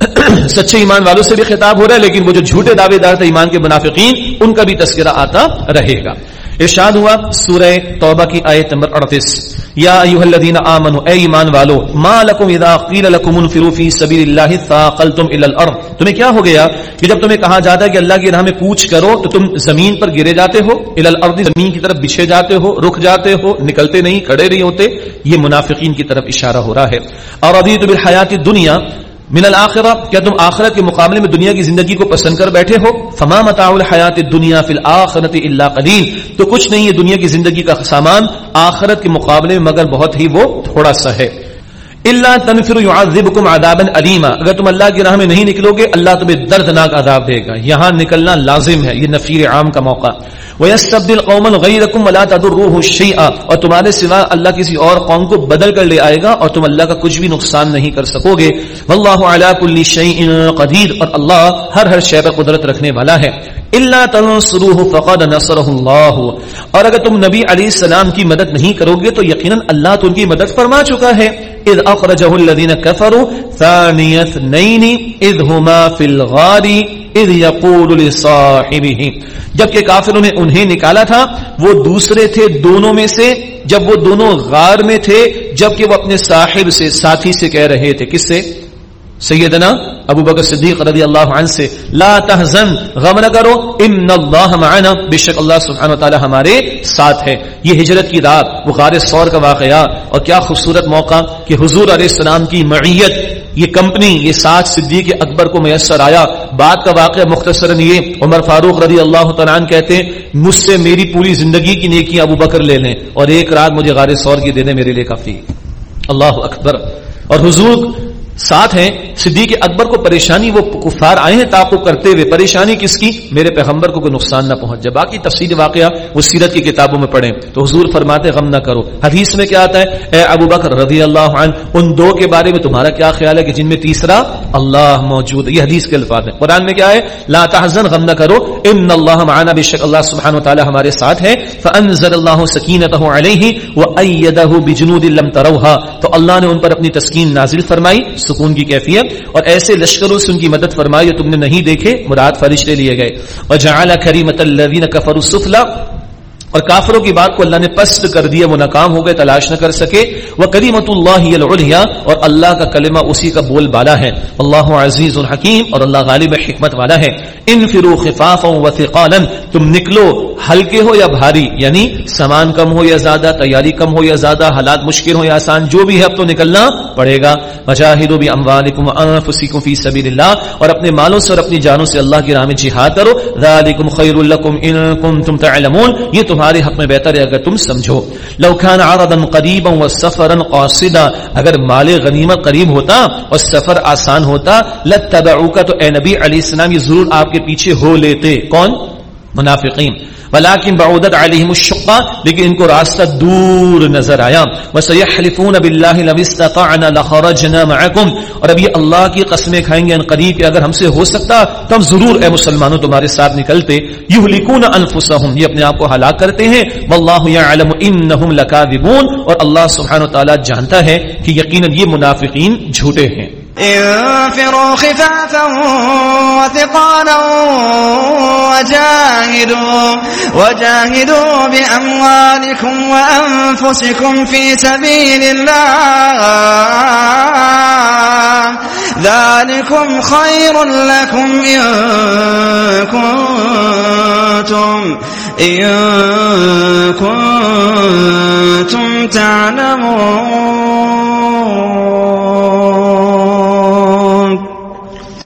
[clears throat] سچے ایمان والوں سے بھی خطاب ہو رہا ہے، لیکن وہ جو جھوٹے دعوے دار تھے ایمان کے منافقین، ان کا بھی تذکرہ آتا رہے گا۔ ارشاد ہوا سورہ توبہ کی آیت نمبر 38 یا ایھا الذین آمنوا، اے ایمان والو، ما لکم اذا قیل لکم انفروا فی سبیل اللہ ثاقلتم الی الارض۔ تمہیں کیا ہو گیا کہ جب تمہیں کہا جاتا ہے کہ اللہ کی راہ میں کوچ کرو تو تم زمین پر گرے جاتے ہو، الی الارض زمین کی طرف بچھے جاتے ہو رک جاتے ہو، نکلتے نہیں، کھڑے نہیں ہوتے، یہ منافقین کی طرف اشارہ ہو رہا ہے۔ اور ابھی تو بالحیات دنیا من الاخرہ، کیا تم آخرت کے مقابلے میں دنیا کی زندگی کو پسند کر بیٹھے ہو؟ فما متاع الحیات الدنیا فی الآخرت الا قلیل۔ تو کچھ نہیں ہے دنیا کی زندگی کا سامان آخرت کے مقابلے میں، مگر بہت ہی وہ تھوڑا سا ہے۔ اللہ تنفر يعذبكم عذابا علیما اگر تم اللہ کی راہ میں نہیں نکلو گے، اللہ تمہیں دردناک عذاب دے گا۔ یہاں نکلنا لازم ہے، یہ نفیر عام کا موقع۔ وَيَسْتَبْدِلْ قَوْمًا غَيْرَكُمْ وَلَا تَضُرُّوهُ شَيْئًا۔ اور تمہارے سوا اللہ کسی اور قوم کو بدل کر لے آئے گا اور تم اللہ کا کچھ بھی نقصان نہیں کر سکو گے۔ واللہ علی کل شیء قدیر اور اللہ ہر ہر شے پر قدرت رکھنے والا ہے۔ اللہ تنصروه فقد نصره اللہ اور اگر تم نبی علیہ السلام کی مدد نہیں کرو گے، تو یقینا اللہ تو ان کی مدد فرما چکا ہے۔ اذ اخرجه الذين كفروا ثاني اثنين اذ هما في الغار اذ يقول لصاحبه. جبکہ کافروں نے انہیں نکالا تھا، وہ دوسرے تھے دونوں میں سے۔ جب وہ دونوں غار میں تھے جبکہ وہ اپنے صاحب سے، ساتھی سے کہہ رہے تھے۔ کس سے؟ سیدنا ابو بکر صدیق رضی اللہ عنہ سے، لا تحزن، غم نہ کرو، ان اللہ معنا، بے شک اللہ سبحانہ وتعالی ہمارے ساتھ ہے۔ یہ ہجرت کی رات وہ غار سور کا واقعہ۔ اور کیا خوبصورت موقع کہ حضور علیہ السلام کی معیت، یہ کمپنی، یہ ساتھ صدیق اکبر کو میسر آیا۔ بات کا واقعہ مختصر یہ، عمر فاروق رضی اللہ تعالیٰ کہتے ہیں، مجھ سے میری پوری زندگی کی نیکی ابو بکر لے لیں۔ اور ایک رات مجھے غار سور کی دینے میرے لیے کافی۔ اللہ اکبر۔ اور حضور ساتھ ہیں، صدیق اکبر کو پریشانی، وہ کفار آئے ہیں تعقب کرتے ہوئے، پریشانی کس کی؟ میرے پیغمبر کو کوئی نقصان نہ پہنچ۔ جائے باقی تفصیل واقعہ وہ سیرت کی کتابوں میں پڑھیں، تو حضور فرماتے غم نہ کرو۔ حدیث میں کیا آتا ہے؟ اے ابو بکر رضی اللہ عنہ، ان دو کے بارے میں تمہارا کیا خیال ہے کہ جن میں تیسرا اللہ موجود ہے؟ یہ حدیث کے الفاظ ہیں۔ قرآن میں کیا ہے؟ لا تحزن، غم نہ کرو۔ ان اللہ معنا بشک اللہ سبحانہ و تعالی ہمارے ساتھ ہے فانزل اللہ سکینته علیہ وایدہ بجنود لم تروها۔ تو اللہ نے ان پر اپنی تسکین نازل فرمائی۔ سکون کی کیفیت اور ایسے لشکروں سے ان کی مدد فرمائی جو تم نے نہیں دیکھے، مراد فرشتے لیے گئے۔ اور جہاں کری مت السفلا اور کافروں کی بات کو اللہ نے پست کر دیا، وہ ناکام ہو گئے، تلاش نہ کر سکے۔ وہ کریمت اللہ العلیہ اور اللہ کا کلمہ اسی کا بول بالا ہے۔ اللہ عزیز الحکیم اور اللہ غالب حکمت والا ہے۔ ان فرو خفاف و تم نکلو ہلکے ہو یا بھاری یعنی سامان کم ہو یا زیادہ، تیاری کم ہو یا زیادہ، حالات مشکل ہو یا آسان، جو بھی ہے اب تو نکلنا پڑے گا۔ مجاہدوا باموالکم وانفسکم فی سبیل اللہ اور اپنے مالوں سے اور اپنی جانوں سے اللہ کی راہ میں جہاد کرو۔ ذالکم خیر لکم ان کنتم تعلمون۔ یہ تمہارے حق میں بہتر ہے اگر تم سمجھو۔ لو كان قریبا وسفرا قاصدا۔ اگر مال غنیمت قریب ہوتا اور سفر آسان ہوتا، لتبعوک تو اے نبی علیہ السلام یہ ضرور آپ کے پیچھے ہو لیتے۔ کون؟ منافقین. ولكن بعودت عليهم الشقه لیکن ان کو راستہ دور نظر آیا. وسيحلفون بالله لو استطعنا، لخرجنا معكم اور اب یہ اللہ کی قسمیں کھائیں گے ان قریب کہ اگر ہم سے ہو سکتا تو ہم ضرور اے مسلمانوں تمہارے ساتھ نکلتے. یہلكون انفسهم یہ اپنے آپ کو ہلاک کرتے ہیں. والله يعلم انهم لكاذبون اور اللہ سبحانہ وتعالی جانتا ہے کہ یقینا یہ منافقین جھوٹے ہیں. انفروا خفافا وثقالا وجاهدوا وجاهدوا بأموالكم وأنفسكم في سبيل الله. ذلكم خير لكم إن كنتم إن كنتم تعلمون.